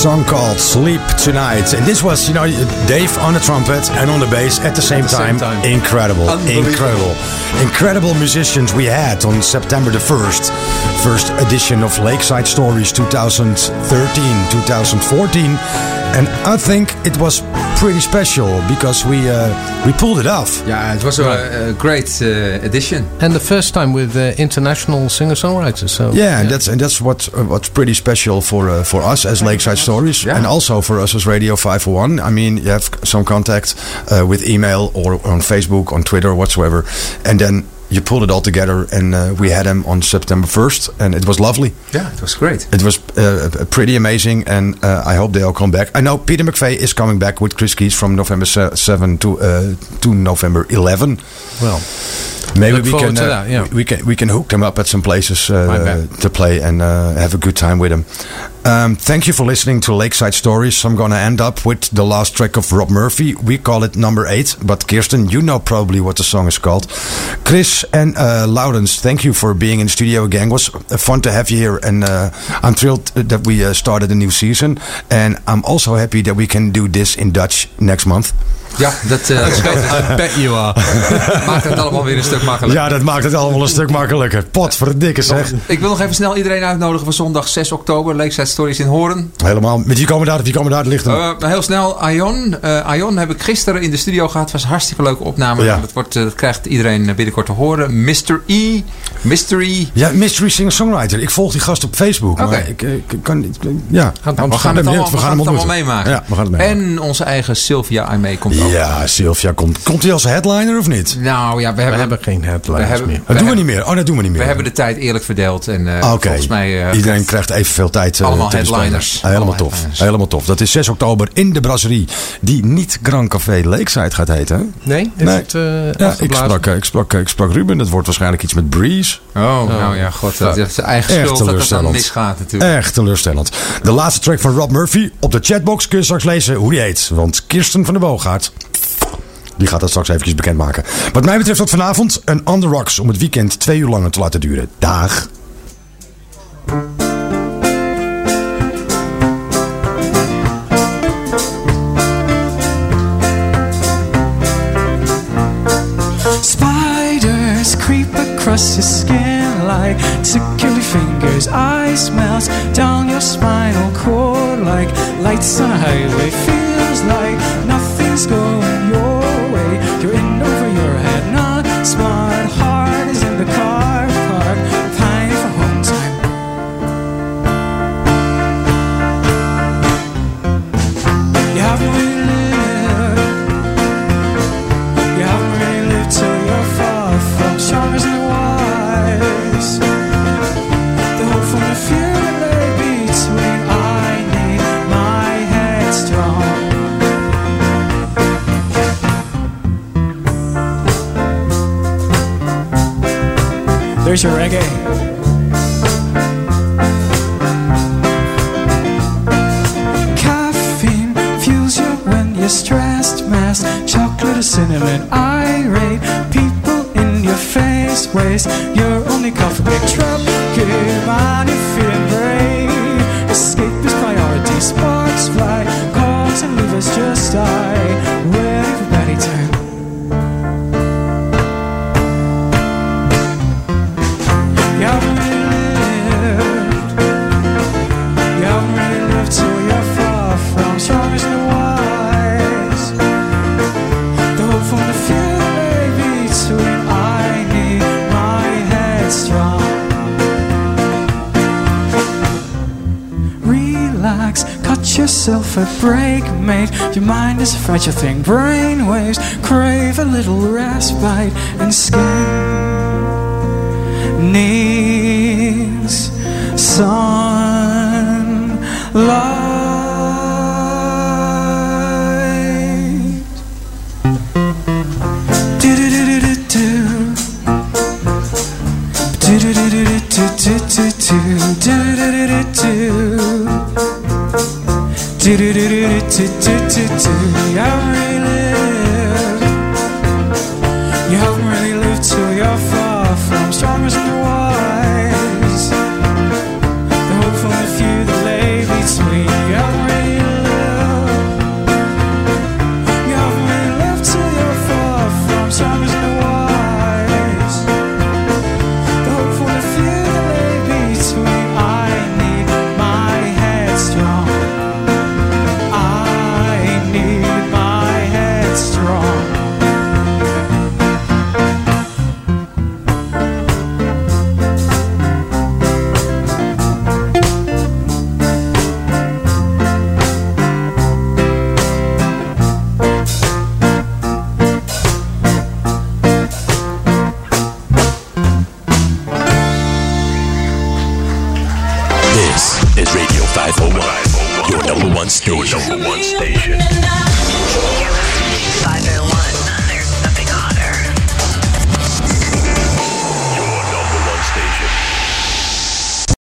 Song called Sleep Tonight. And this was, you know, Dave on the trumpet and on the bass at the same,
At the
time.
same time.
Incredible. Incredible. Incredible musicians we had on September the 1st. First edition of Lakeside Stories 2013, 2014. And I think it was pretty special because we uh, we pulled it off.
Yeah, it was a, a great uh, edition.
And the first time with uh, international singer-songwriters. So
Yeah, and that's and that's what uh, what's pretty special for uh, for us as Lakeside Stories, and also for us as Radio 501. I mean, you have some contact uh, with email or on Facebook, on Twitter, whatsoever, and then you pulled it all together, and uh, we had them on September 1st, and it was lovely.
Yeah, it was great.
It was uh, pretty amazing, and uh, I hope they all come back. I know Peter McVeigh is coming back with Chris Keys from November se- 7 to uh, to November 11.
Well,
maybe we can uh,
that, yeah.
we can we can hook them up at some places uh, to play and uh, have a good time with them. Um, thank you for listening to Lakeside Stories. I'm going to end up with the last track of Robb Murphy. We call it number eight, but Kirsten, you know probably what the song is called. Chris and uh, Laurens, thank you for being in studio again. It was fun to have you here, and uh, I'm thrilled that we uh, started a new season. And I'm also happy that we can do this in Dutch next month.
Ja, dat uh,
I bet you are.
maakt het allemaal weer een stuk makkelijker.
Ja, dat maakt het allemaal een stuk makkelijker. Potverdikke zeg.
Ik wil nog even snel iedereen uitnodigen voor zondag 6 oktober. Lakeside Stories in Horen.
Helemaal. Met wie komen daar? Wie komen daar? Het hem.
Uh, heel snel, Ion. Uh, Ion heb ik gisteren in de studio gehad. was een hartstikke leuke opname.
Ja.
Dat, wordt, uh, dat krijgt iedereen binnenkort te horen. Mr. E. Mystery.
Ja, Mystery Singer-Songwriter. Ik volg die gast op Facebook.
Oké.
Ik, ik kan niet... Ja,
Nou, we gaan het allemaal, we gaan het allemaal meemaken.
Ja, we gaan het meemaken.
En onze eigen Sylvia Aimee komt ook.
Ja, Sylvia komt. Komt hij als headliner of niet?
Nou ja, we hebben,
hebben geen
we hebben,
meer.
Dat doen we niet meer. Oh, dat doen we niet meer.
We hebben de tijd eerlijk verdeeld. En uh,
Oké.
volgens mij... uh,
Iedereen krijgt evenveel tijd. uh,
Allemaal headliners.
Ah, helemaal tof.
headliners.
Helemaal tof. Dat is 6 oktober in de brasserie. Die niet Grand Café Lakeside gaat heten.
Nee, is
Nee.
het uh,
Ja, ik sprak, eh, ik, sprak, eh, ik sprak Ruben. Dat wordt waarschijnlijk iets met Breeze.
Oh, nou ja, god. Dat is zijn eigen
Echt
schuld dat het dan
teleurstellend.
misgaat natuurlijk.
Echt teleurstellend. De laatste track van Rob Murphy. Op de chatbox kun je straks lezen hoe die heet. Want Kirsten van der Boogaard... Die gaat dat straks eventjes bekendmaken. Wat mij betreft tot vanavond een On The Rocks... om het weekend twee uur langer te laten duren. Dag.
Spiders creep across your like tickly fingers. Ice melts down your spinal cord like lights on a highway. Your
mind is a fragile thing. Brainwaves crave a little respite, and skin needs sunlight.
do do do do to
do